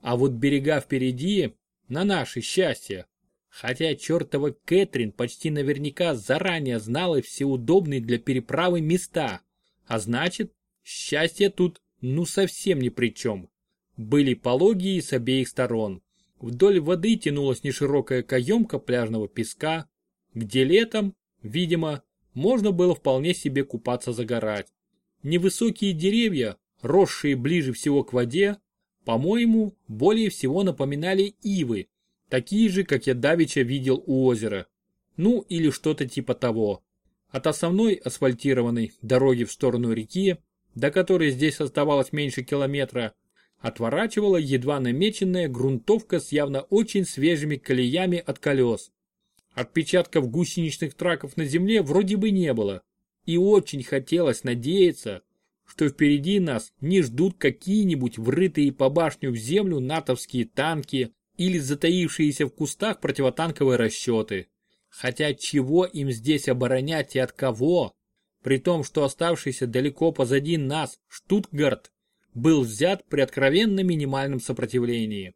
А вот берега впереди, на наше счастье. Хотя чертова Кэтрин почти наверняка заранее знала все удобные для переправы места. А значит, счастье тут ну совсем ни при чем. Были пологие с обеих сторон. Вдоль воды тянулась неширокая каемка пляжного песка, где летом, видимо, можно было вполне себе купаться-загорать. Невысокие деревья, росшие ближе всего к воде, по-моему, более всего напоминали ивы, такие же, как я давеча видел у озера. Ну или что-то типа того. от основной асфальтированной дороги в сторону реки, до которой здесь оставалось меньше километра, отворачивала едва намеченная грунтовка с явно очень свежими колеями от колес. Отпечатков гусеничных траков на земле вроде бы не было, и очень хотелось надеяться, что впереди нас не ждут какие-нибудь врытые по башню в землю натовские танки или затаившиеся в кустах противотанковые расчеты. Хотя чего им здесь оборонять и от кого? При том, что оставшийся далеко позади нас Штутгарт был взят при откровенно минимальном сопротивлении.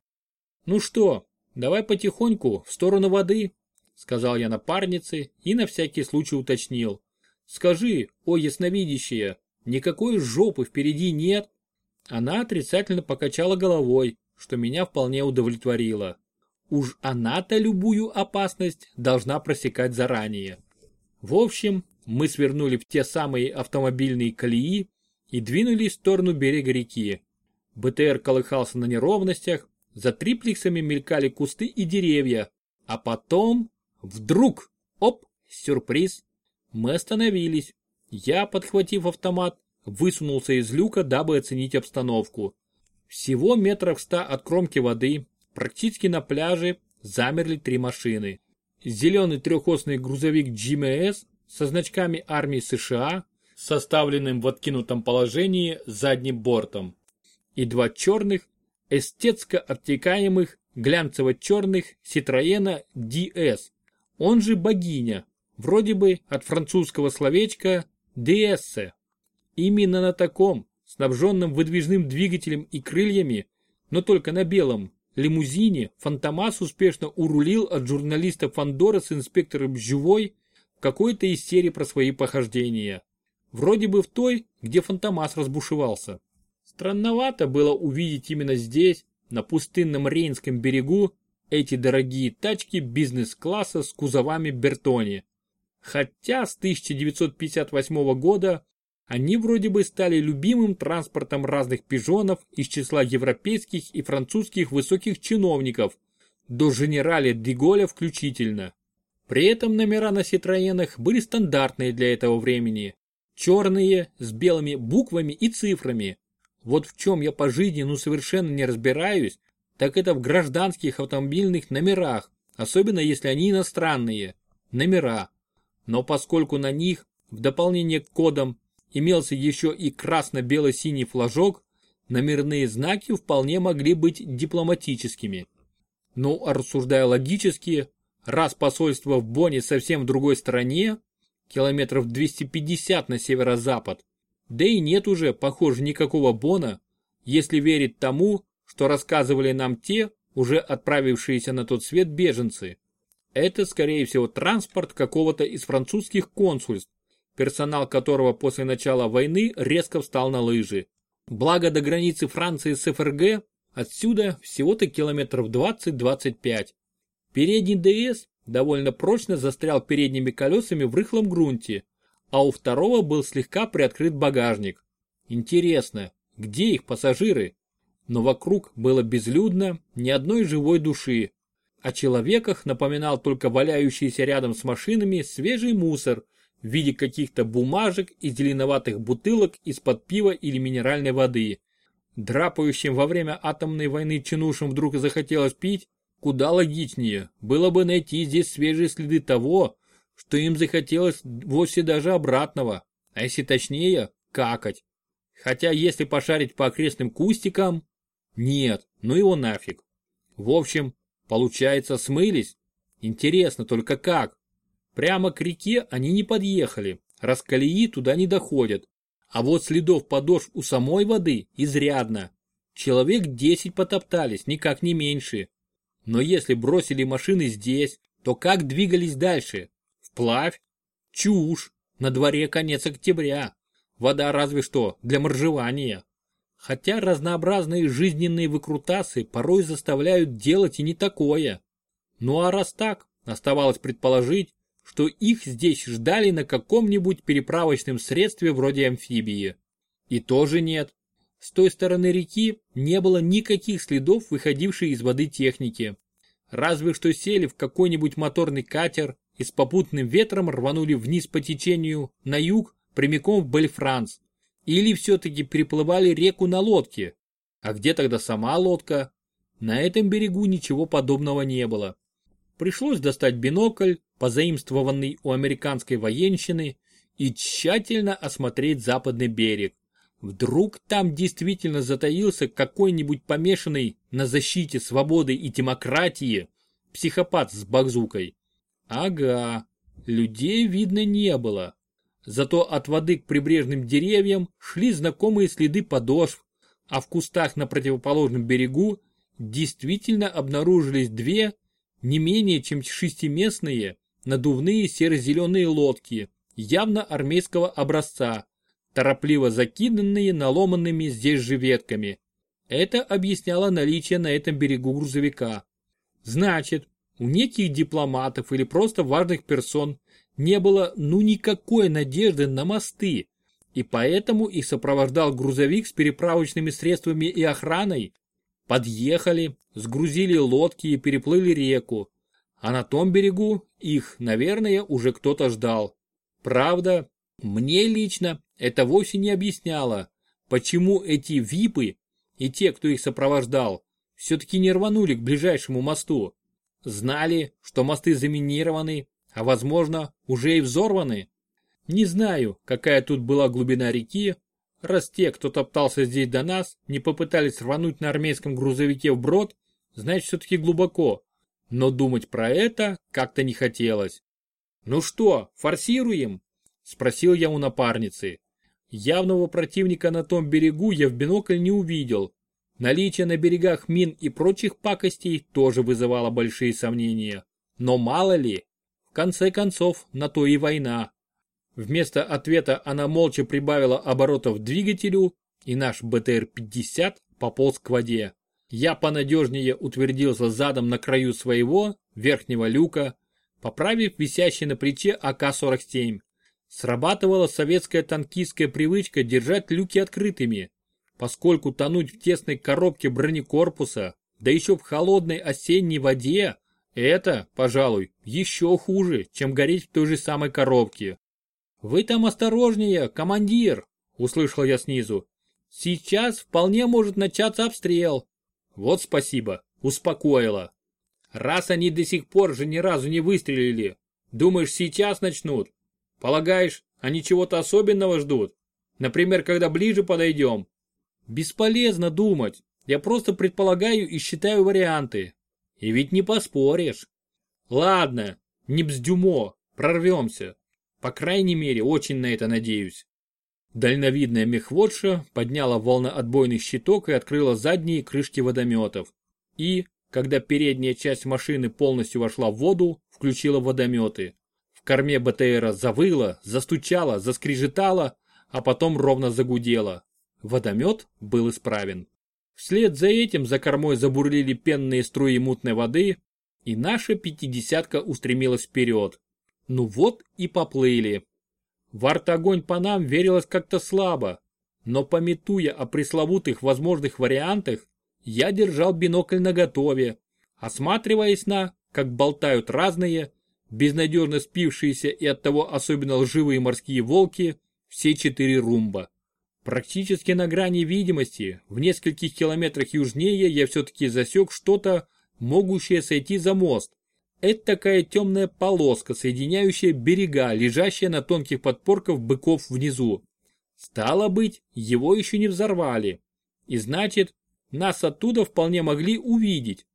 «Ну что, давай потихоньку в сторону воды», сказал я напарнице и на всякий случай уточнил. «Скажи, о ясновидящее, никакой жопы впереди нет?» Она отрицательно покачала головой, что меня вполне удовлетворило. Уж она-то любую опасность должна просекать заранее. В общем, мы свернули в те самые автомобильные колеи и двинулись в сторону берега реки. БТР колыхался на неровностях, за триплексами мелькали кусты и деревья, а потом вдруг, оп, сюрприз, мы остановились. Я, подхватив автомат, высунулся из люка, дабы оценить обстановку. Всего метров ста от кромки воды Практически на пляже замерли три машины. Зеленый трехосный грузовик GMS со значками армии США, составленным в откинутом положении задним бортом, и два черных, эстетско обтекаемых, глянцево-черных Citroёна DS, он же богиня, вроде бы от французского словечка «DS». Именно на таком, снабженном выдвижным двигателем и крыльями, но только на белом, лимузине Фантомас успешно урулил от журналиста Фандора с инспектором Жювой в какой-то из серий про свои похождения. Вроде бы в той, где Фантомас разбушевался. Странновато было увидеть именно здесь, на пустынном Рейнском берегу, эти дорогие тачки бизнес-класса с кузовами Бертони. Хотя с 1958 года они вроде бы стали любимым транспортом разных пижонов из числа европейских и французских высоких чиновников, до генерали Деголя включительно. При этом номера на Ситроенах были стандартные для этого времени. Черные, с белыми буквами и цифрами. Вот в чем я по жизни ну совершенно не разбираюсь, так это в гражданских автомобильных номерах, особенно если они иностранные. Номера. Но поскольку на них, в дополнение к кодам, имелся еще и красно-бело-синий флажок, номерные знаки вполне могли быть дипломатическими. Ну, а рассуждая логически, раз посольство в Бонне совсем в другой стороне, километров 250 на северо-запад, да и нет уже, похоже, никакого Бона, если верить тому, что рассказывали нам те, уже отправившиеся на тот свет беженцы. Это, скорее всего, транспорт какого-то из французских консульств, персонал которого после начала войны резко встал на лыжи. Благо до границы Франции с ФРГ отсюда всего-то километров 20-25. Передний ДС довольно прочно застрял передними колесами в рыхлом грунте, а у второго был слегка приоткрыт багажник. Интересно, где их пассажиры? Но вокруг было безлюдно, ни одной живой души. О человеках напоминал только валяющийся рядом с машинами свежий мусор – в виде каких-то бумажек и зеленоватых бутылок из-под пива или минеральной воды. Драпающим во время атомной войны чинушам вдруг захотелось пить, куда логичнее было бы найти здесь свежие следы того, что им захотелось вовсе даже обратного, а если точнее, какать. Хотя если пошарить по окрестным кустикам, нет, ну его нафиг. В общем, получается смылись. Интересно только как. Прямо к реке они не подъехали, раз колеи туда не доходят. А вот следов подошв у самой воды изрядно. Человек 10 потоптались, никак не меньше. Но если бросили машины здесь, то как двигались дальше? Вплавь? Чушь. На дворе конец октября. Вода разве что для моржевания. Хотя разнообразные жизненные выкрутасы порой заставляют делать и не такое. Ну а раз так, оставалось предположить, что их здесь ждали на каком-нибудь переправочном средстве вроде амфибии. И тоже нет. С той стороны реки не было никаких следов выходившей из воды техники. Разве что сели в какой-нибудь моторный катер и с попутным ветром рванули вниз по течению на юг прямиком в Бельфранс. Или все-таки переплывали реку на лодке. А где тогда сама лодка? На этом берегу ничего подобного не было. Пришлось достать бинокль, позаимствованный у американской военщины, и тщательно осмотреть западный берег. Вдруг там действительно затаился какой-нибудь помешанный на защите свободы и демократии психопат с базукой. Ага, людей видно не было. Зато от воды к прибрежным деревьям шли знакомые следы подошв, а в кустах на противоположном берегу действительно обнаружились две, не менее чем шестиместные, надувные серо-зеленые лодки, явно армейского образца, торопливо закиданные наломанными здесь же ветками. Это объясняло наличие на этом берегу грузовика. Значит, у неких дипломатов или просто важных персон не было ну никакой надежды на мосты, и поэтому их сопровождал грузовик с переправочными средствами и охраной. Подъехали, сгрузили лодки и переплыли реку, а на том берегу их, наверное, уже кто-то ждал. Правда, мне лично это вовсе не объясняло, почему эти випы и те, кто их сопровождал, все-таки не рванули к ближайшему мосту. Знали, что мосты заминированы, а возможно, уже и взорваны. Не знаю, какая тут была глубина реки, раз те, кто топтался здесь до нас, не попытались рвануть на армейском грузовике вброд, значит все-таки глубоко. Но думать про это как-то не хотелось. «Ну что, форсируем?» – спросил я у напарницы. Явного противника на том берегу я в бинокль не увидел. Наличие на берегах мин и прочих пакостей тоже вызывало большие сомнения. Но мало ли, в конце концов, на то и война. Вместо ответа она молча прибавила оборотов двигателю, и наш БТР-50 пополз к воде. Я понадежнее утвердился задом на краю своего верхнего люка, поправив висящий на плече АК-47. Срабатывала советская танкистская привычка держать люки открытыми, поскольку тонуть в тесной коробке бронекорпуса, да еще в холодной осенней воде, это, пожалуй, еще хуже, чем гореть в той же самой коробке. «Вы там осторожнее, командир!» – услышал я снизу. «Сейчас вполне может начаться обстрел». «Вот спасибо, успокоила. Раз они до сих пор же ни разу не выстрелили, думаешь, сейчас начнут? Полагаешь, они чего-то особенного ждут? Например, когда ближе подойдем? Бесполезно думать. Я просто предполагаю и считаю варианты. И ведь не поспоришь. Ладно, не бздюмо, прорвемся. По крайней мере, очень на это надеюсь. Дальновидная мехводша подняла волноотбойный щиток и открыла задние крышки водометов. И, когда передняя часть машины полностью вошла в воду, включила водометы. В корме БТРа завыло, застучало, заскрежетало, а потом ровно загудело. Водомет был исправен. Вслед за этим за кормой забурлили пенные струи мутной воды, и наша пятидесятка устремилась вперед. Ну вот и поплыли. В арт-огонь по нам верилось как-то слабо, но пометуя о пресловутых возможных вариантах, я держал бинокль наготове, осматриваясь на, как болтают разные, безнадежно спившиеся и оттого особенно лживые морские волки, все четыре румба. Практически на грани видимости, в нескольких километрах южнее я все-таки засек что-то, могущее сойти за мост. Это такая темная полоска, соединяющая берега, лежащая на тонких подпорках быков внизу. Стало быть, его еще не взорвали. И значит, нас оттуда вполне могли увидеть.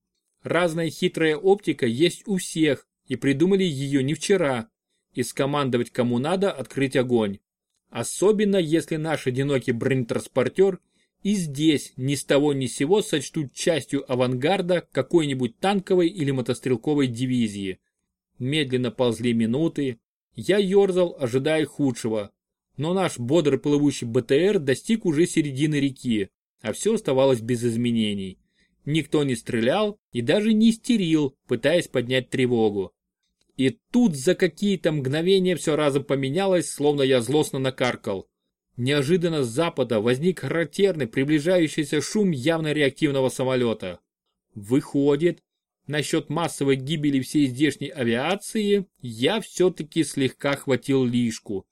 Разная хитрая оптика есть у всех, и придумали ее не вчера. И скомандовать кому надо открыть огонь. Особенно если наш одинокий бронетранспортер и здесь ни с того ни с сего сочтут частью авангарда какой-нибудь танковой или мотострелковой дивизии. Медленно ползли минуты. Я ерзал, ожидая худшего. Но наш бодро плывущий БТР достиг уже середины реки а все оставалось без изменений. Никто не стрелял и даже не истерил, пытаясь поднять тревогу. И тут за какие-то мгновения все разом поменялось, словно я злостно накаркал. Неожиданно с запада возник характерный приближающийся шум явно реактивного самолета. Выходит, насчет массовой гибели всей здешней авиации, я все-таки слегка хватил лишку.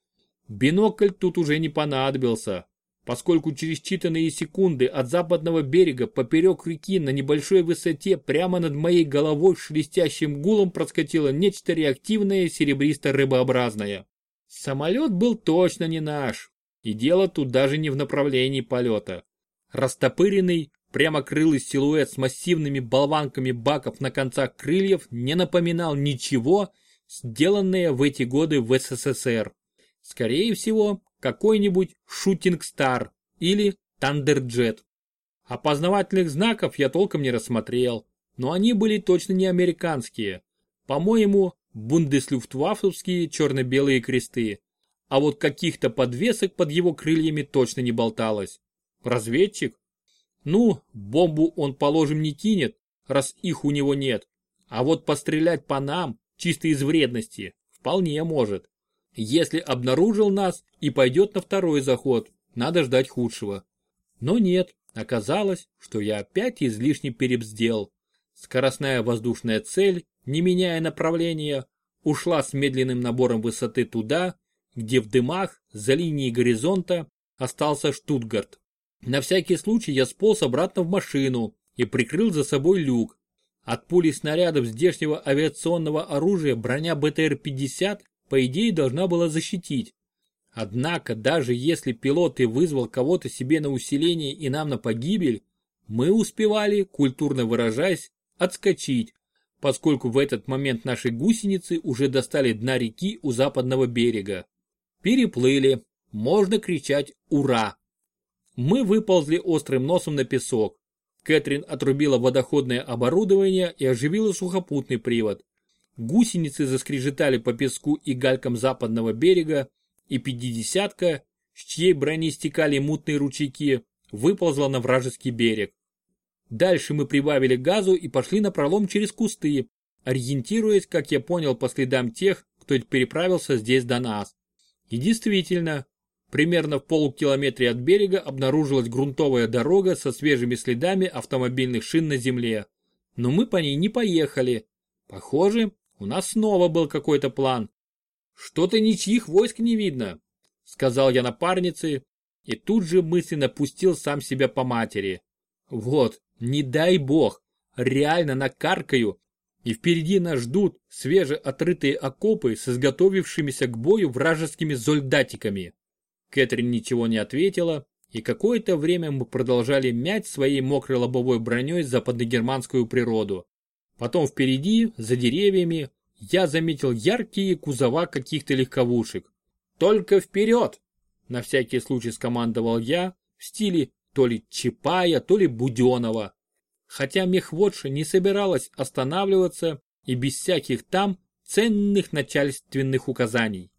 Бинокль тут уже не понадобился, поскольку через считанные секунды от западного берега поперек реки на небольшой высоте прямо над моей головой шелестящим гулом проскочило нечто реактивное серебристо-рыбообразное. Самолет был точно не наш, и дело тут даже не в направлении полета. Растопыренный, прямокрылый силуэт с массивными болванками баков на концах крыльев не напоминал ничего, сделанное в эти годы в СССР. Скорее всего, какой-нибудь Шутинг Стар или Тандерджет. Опознавательных знаков я толком не рассмотрел, но они были точно не американские. По-моему, бундеслюфтваффовские черно-белые кресты. А вот каких-то подвесок под его крыльями точно не болталось. Разведчик? Ну, бомбу он, положим, не кинет, раз их у него нет. А вот пострелять по нам, чисто из вредности, вполне может. Если обнаружил нас и пойдет на второй заход, надо ждать худшего. Но нет, оказалось, что я опять излишне перебздел. Скоростная воздушная цель, не меняя направления, ушла с медленным набором высоты туда, где в дымах, за линией горизонта, остался Штутгарт. На всякий случай я сполз обратно в машину и прикрыл за собой люк. От пули снарядов здешнего авиационного оружия броня БТР-50 по идее должна была защитить. Однако даже если пилот и вызвал кого-то себе на усиление и нам на погибель, мы успевали, культурно выражаясь, отскочить, поскольку в этот момент наши гусеницы уже достали дна реки у западного берега. Переплыли, можно кричать «Ура!». Мы выползли острым носом на песок. Кэтрин отрубила водоходное оборудование и оживила сухопутный привод. Гусеницы заскрежетали по песку и галькам западного берега, и пятидесятка, с чьей брони стекали мутные ручейки, выползла на вражеский берег. Дальше мы прибавили газу и пошли на пролом через кусты, ориентируясь, как я понял, по следам тех, кто переправился здесь до нас. И действительно, примерно в полукилометре от берега обнаружилась грунтовая дорога со свежими следами автомобильных шин на земле. Но мы по ней не поехали. Похоже, у нас снова был какой-то план. Что-то ничьих войск не видно, сказал я напарнице и тут же мысленно пустил сам себя по матери. Вот, не дай бог, реально накаркаю, и впереди нас ждут свежеотрытые окопы с изготовившимися к бою вражескими зольдатиками. Кэтрин ничего не ответила, и какое-то время мы продолжали мять своей мокрой лобовой броней западногерманскую природу. Потом впереди, за деревьями, я заметил яркие кузова каких-то легковушек. «Только вперед!» На всякий случай скомандовал я в стиле то ли Чапая, то ли Буденова. Хотя мехводша не собиралась останавливаться и без всяких там ценных начальственных указаний.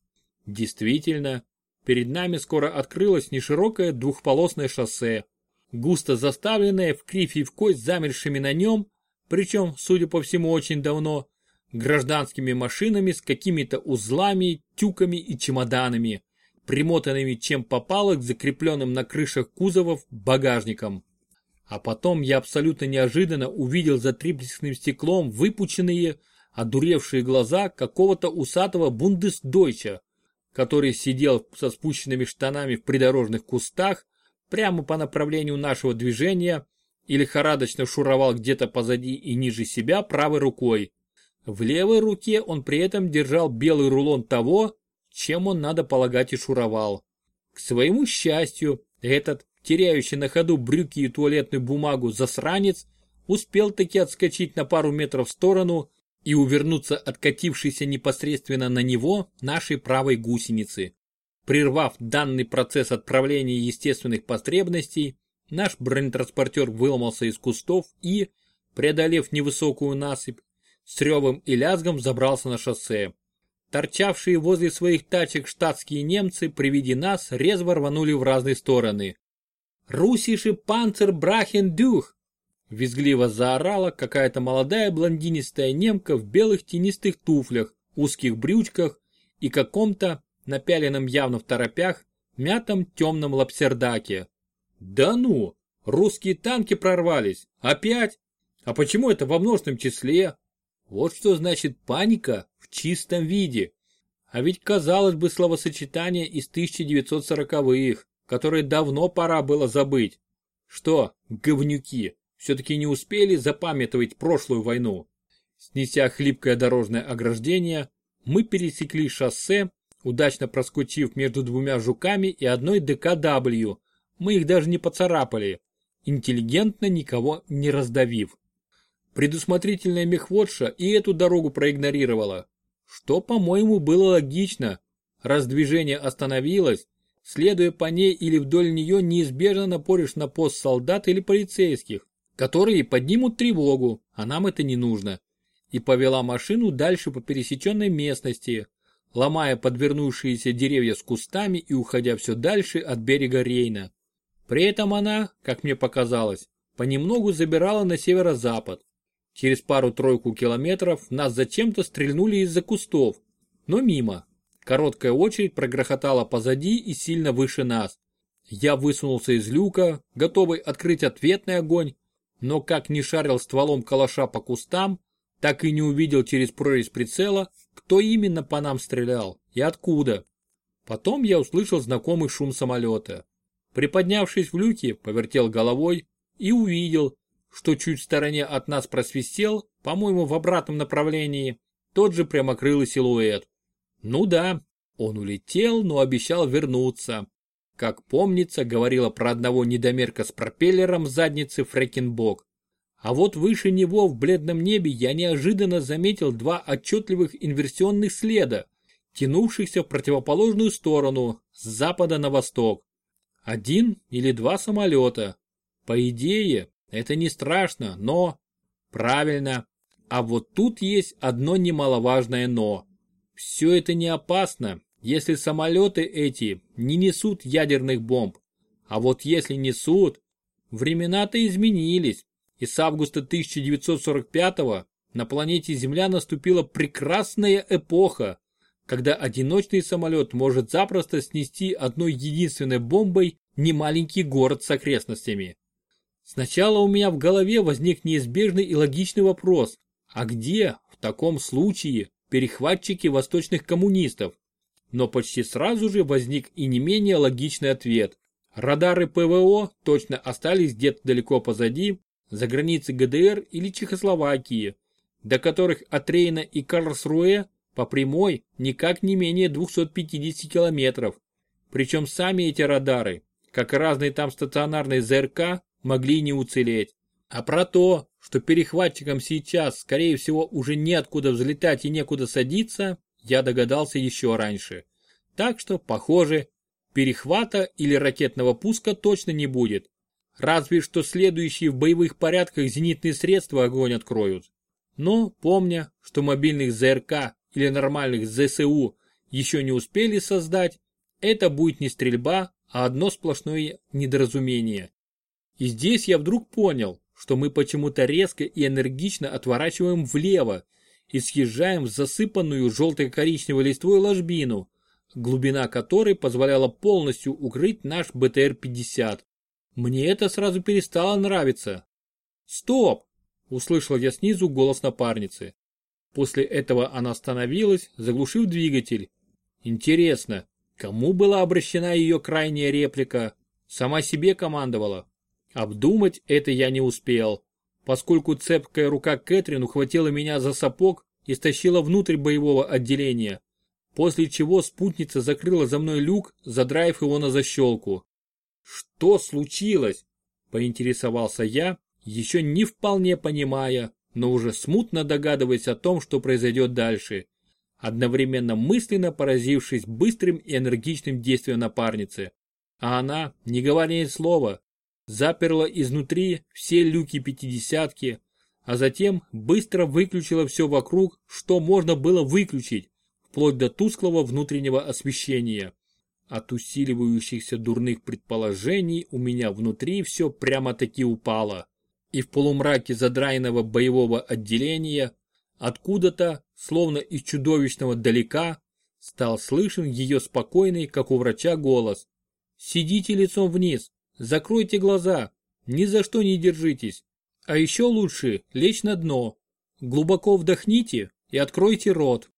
Действительно, перед нами скоро открылось неширокое двухполосное шоссе, густо заставленное в кривь и в кость замершими на нем причем, судя по всему, очень давно, гражданскими машинами с какими-то узлами, тюками и чемоданами, примотанными чем попало к закрепленным на крышах кузовов багажникам. А потом я абсолютно неожиданно увидел за триплексным стеклом выпученные, одуревшие глаза какого-то усатого бундесдойча, который сидел со спущенными штанами в придорожных кустах прямо по направлению нашего движения и лихорадочно шуровал где-то позади и ниже себя правой рукой. В левой руке он при этом держал белый рулон того, чем он, надо полагать, и шуровал. К своему счастью, этот, теряющий на ходу брюки и туалетную бумагу засранец, успел таки отскочить на пару метров в сторону и увернуться от катившейся непосредственно на него нашей правой гусеницы. Прервав данный процесс отправления естественных потребностей, Наш бронетранспортер выломался из кустов и, преодолев невысокую насыпь, с ревом и лязгом забрался на шоссе. Торчавшие возле своих тачек штатские немцы при виде нас резво рванули в разные стороны. «Русиши панцер брахен дюх!» Визгливо заорала какая-то молодая блондинистая немка в белых тенистых туфлях, узких брючках и каком-то, напяленном явно в торопях, мятом темном лапсердаке. Да ну, русские танки прорвались, опять? А почему это во множественном числе? Вот что значит паника в чистом виде. А ведь казалось бы словосочетание из 1940-х, которое давно пора было забыть. Что, говнюки, все-таки не успели запамятовать прошлую войну? Снеся хлипкое дорожное ограждение, мы пересекли шоссе, удачно проскочив между двумя жуками и одной ДКW. Мы их даже не поцарапали, интеллигентно никого не раздавив. Предусмотрительная мехводша и эту дорогу проигнорировала, что, по-моему, было логично, раз движение остановилось, следуя по ней или вдоль нее неизбежно напоришь на пост солдат или полицейских, которые поднимут тревогу, а нам это не нужно и повела машину дальше по пересеченной местности, ломая подвернувшиеся деревья с кустами и уходя все дальше от берега Рейна. При этом она, как мне показалось, понемногу забирала на северо-запад. Через пару-тройку километров нас зачем-то стрельнули из-за кустов, но мимо. Короткая очередь прогрохотала позади и сильно выше нас. Я высунулся из люка, готовый открыть ответный огонь, но как ни шарил стволом калаша по кустам, так и не увидел через прорезь прицела, кто именно по нам стрелял и откуда. Потом я услышал знакомый шум самолета. Приподнявшись в люке, повертел головой и увидел, что чуть в стороне от нас просвистел, по-моему, в обратном направлении, тот же прямокрылый силуэт. Ну да, он улетел, но обещал вернуться. Как помнится, говорила про одного недомерка с пропеллером в заднице Фрекенбок. А вот выше него в бледном небе я неожиданно заметил два отчетливых инверсионных следа, тянувшихся в противоположную сторону, с запада на восток. Один или два самолета. По идее, это не страшно, но... Правильно. А вот тут есть одно немаловажное но. Все это не опасно, если самолеты эти не несут ядерных бомб. А вот если несут, времена-то изменились и с августа 1945 на планете Земля наступила прекрасная эпоха, когда одиночный самолет может запросто снести одной единственной бомбой немаленький город с окрестностями. Сначала у меня в голове возник неизбежный и логичный вопрос, а где, в таком случае, перехватчики восточных коммунистов? Но почти сразу же возник и не менее логичный ответ. Радары ПВО точно остались где-то далеко позади, за границей ГДР или Чехословакии, до которых от Рейна и Карлсруэ по прямой никак не менее 250 километров. Причем сами эти радары, как и разные там стационарные ЗРК, могли не уцелеть. А про то, что перехватчикам сейчас, скорее всего, уже неоткуда взлетать и некуда садиться, я догадался еще раньше. Так что, похоже, перехвата или ракетного пуска точно не будет. Разве что следующие в боевых порядках зенитные средства огонь откроют. Но, помня, что мобильных ЗРК или нормальных ЗСУ еще не успели создать, это будет не стрельба, а одно сплошное недоразумение. И здесь я вдруг понял, что мы почему-то резко и энергично отворачиваем влево и съезжаем в засыпанную желто-коричневой листвой ложбину, глубина которой позволяла полностью укрыть наш БТР-50. Мне это сразу перестало нравиться. «Стоп!» – услышал я снизу голос напарницы. После этого она остановилась, заглушив двигатель. Интересно, кому была обращена ее крайняя реплика? Сама себе командовала. Обдумать это я не успел, поскольку цепкая рука Кэтрин ухватила меня за сапог и стащила внутрь боевого отделения, после чего спутница закрыла за мной люк, задраив его на защелку. «Что случилось?» – поинтересовался я, еще не вполне понимая, но уже смутно догадываясь о том, что произойдет дальше, одновременно мысленно поразившись быстрым и энергичным действием напарницы. А она, не говоря ни слова, заперла изнутри все люки пятидесятки, а затем быстро выключила все вокруг, что можно было выключить, вплоть до тусклого внутреннего освещения. От усиливающихся дурных предположений у меня внутри все прямо-таки упало. И в полумраке задраенного боевого отделения, откуда-то, словно из чудовищного далека, стал слышен ее спокойный, как у врача, голос. «Сидите лицом вниз, закройте глаза, ни за что не держитесь. А еще лучше лечь на дно. Глубоко вдохните и откройте рот.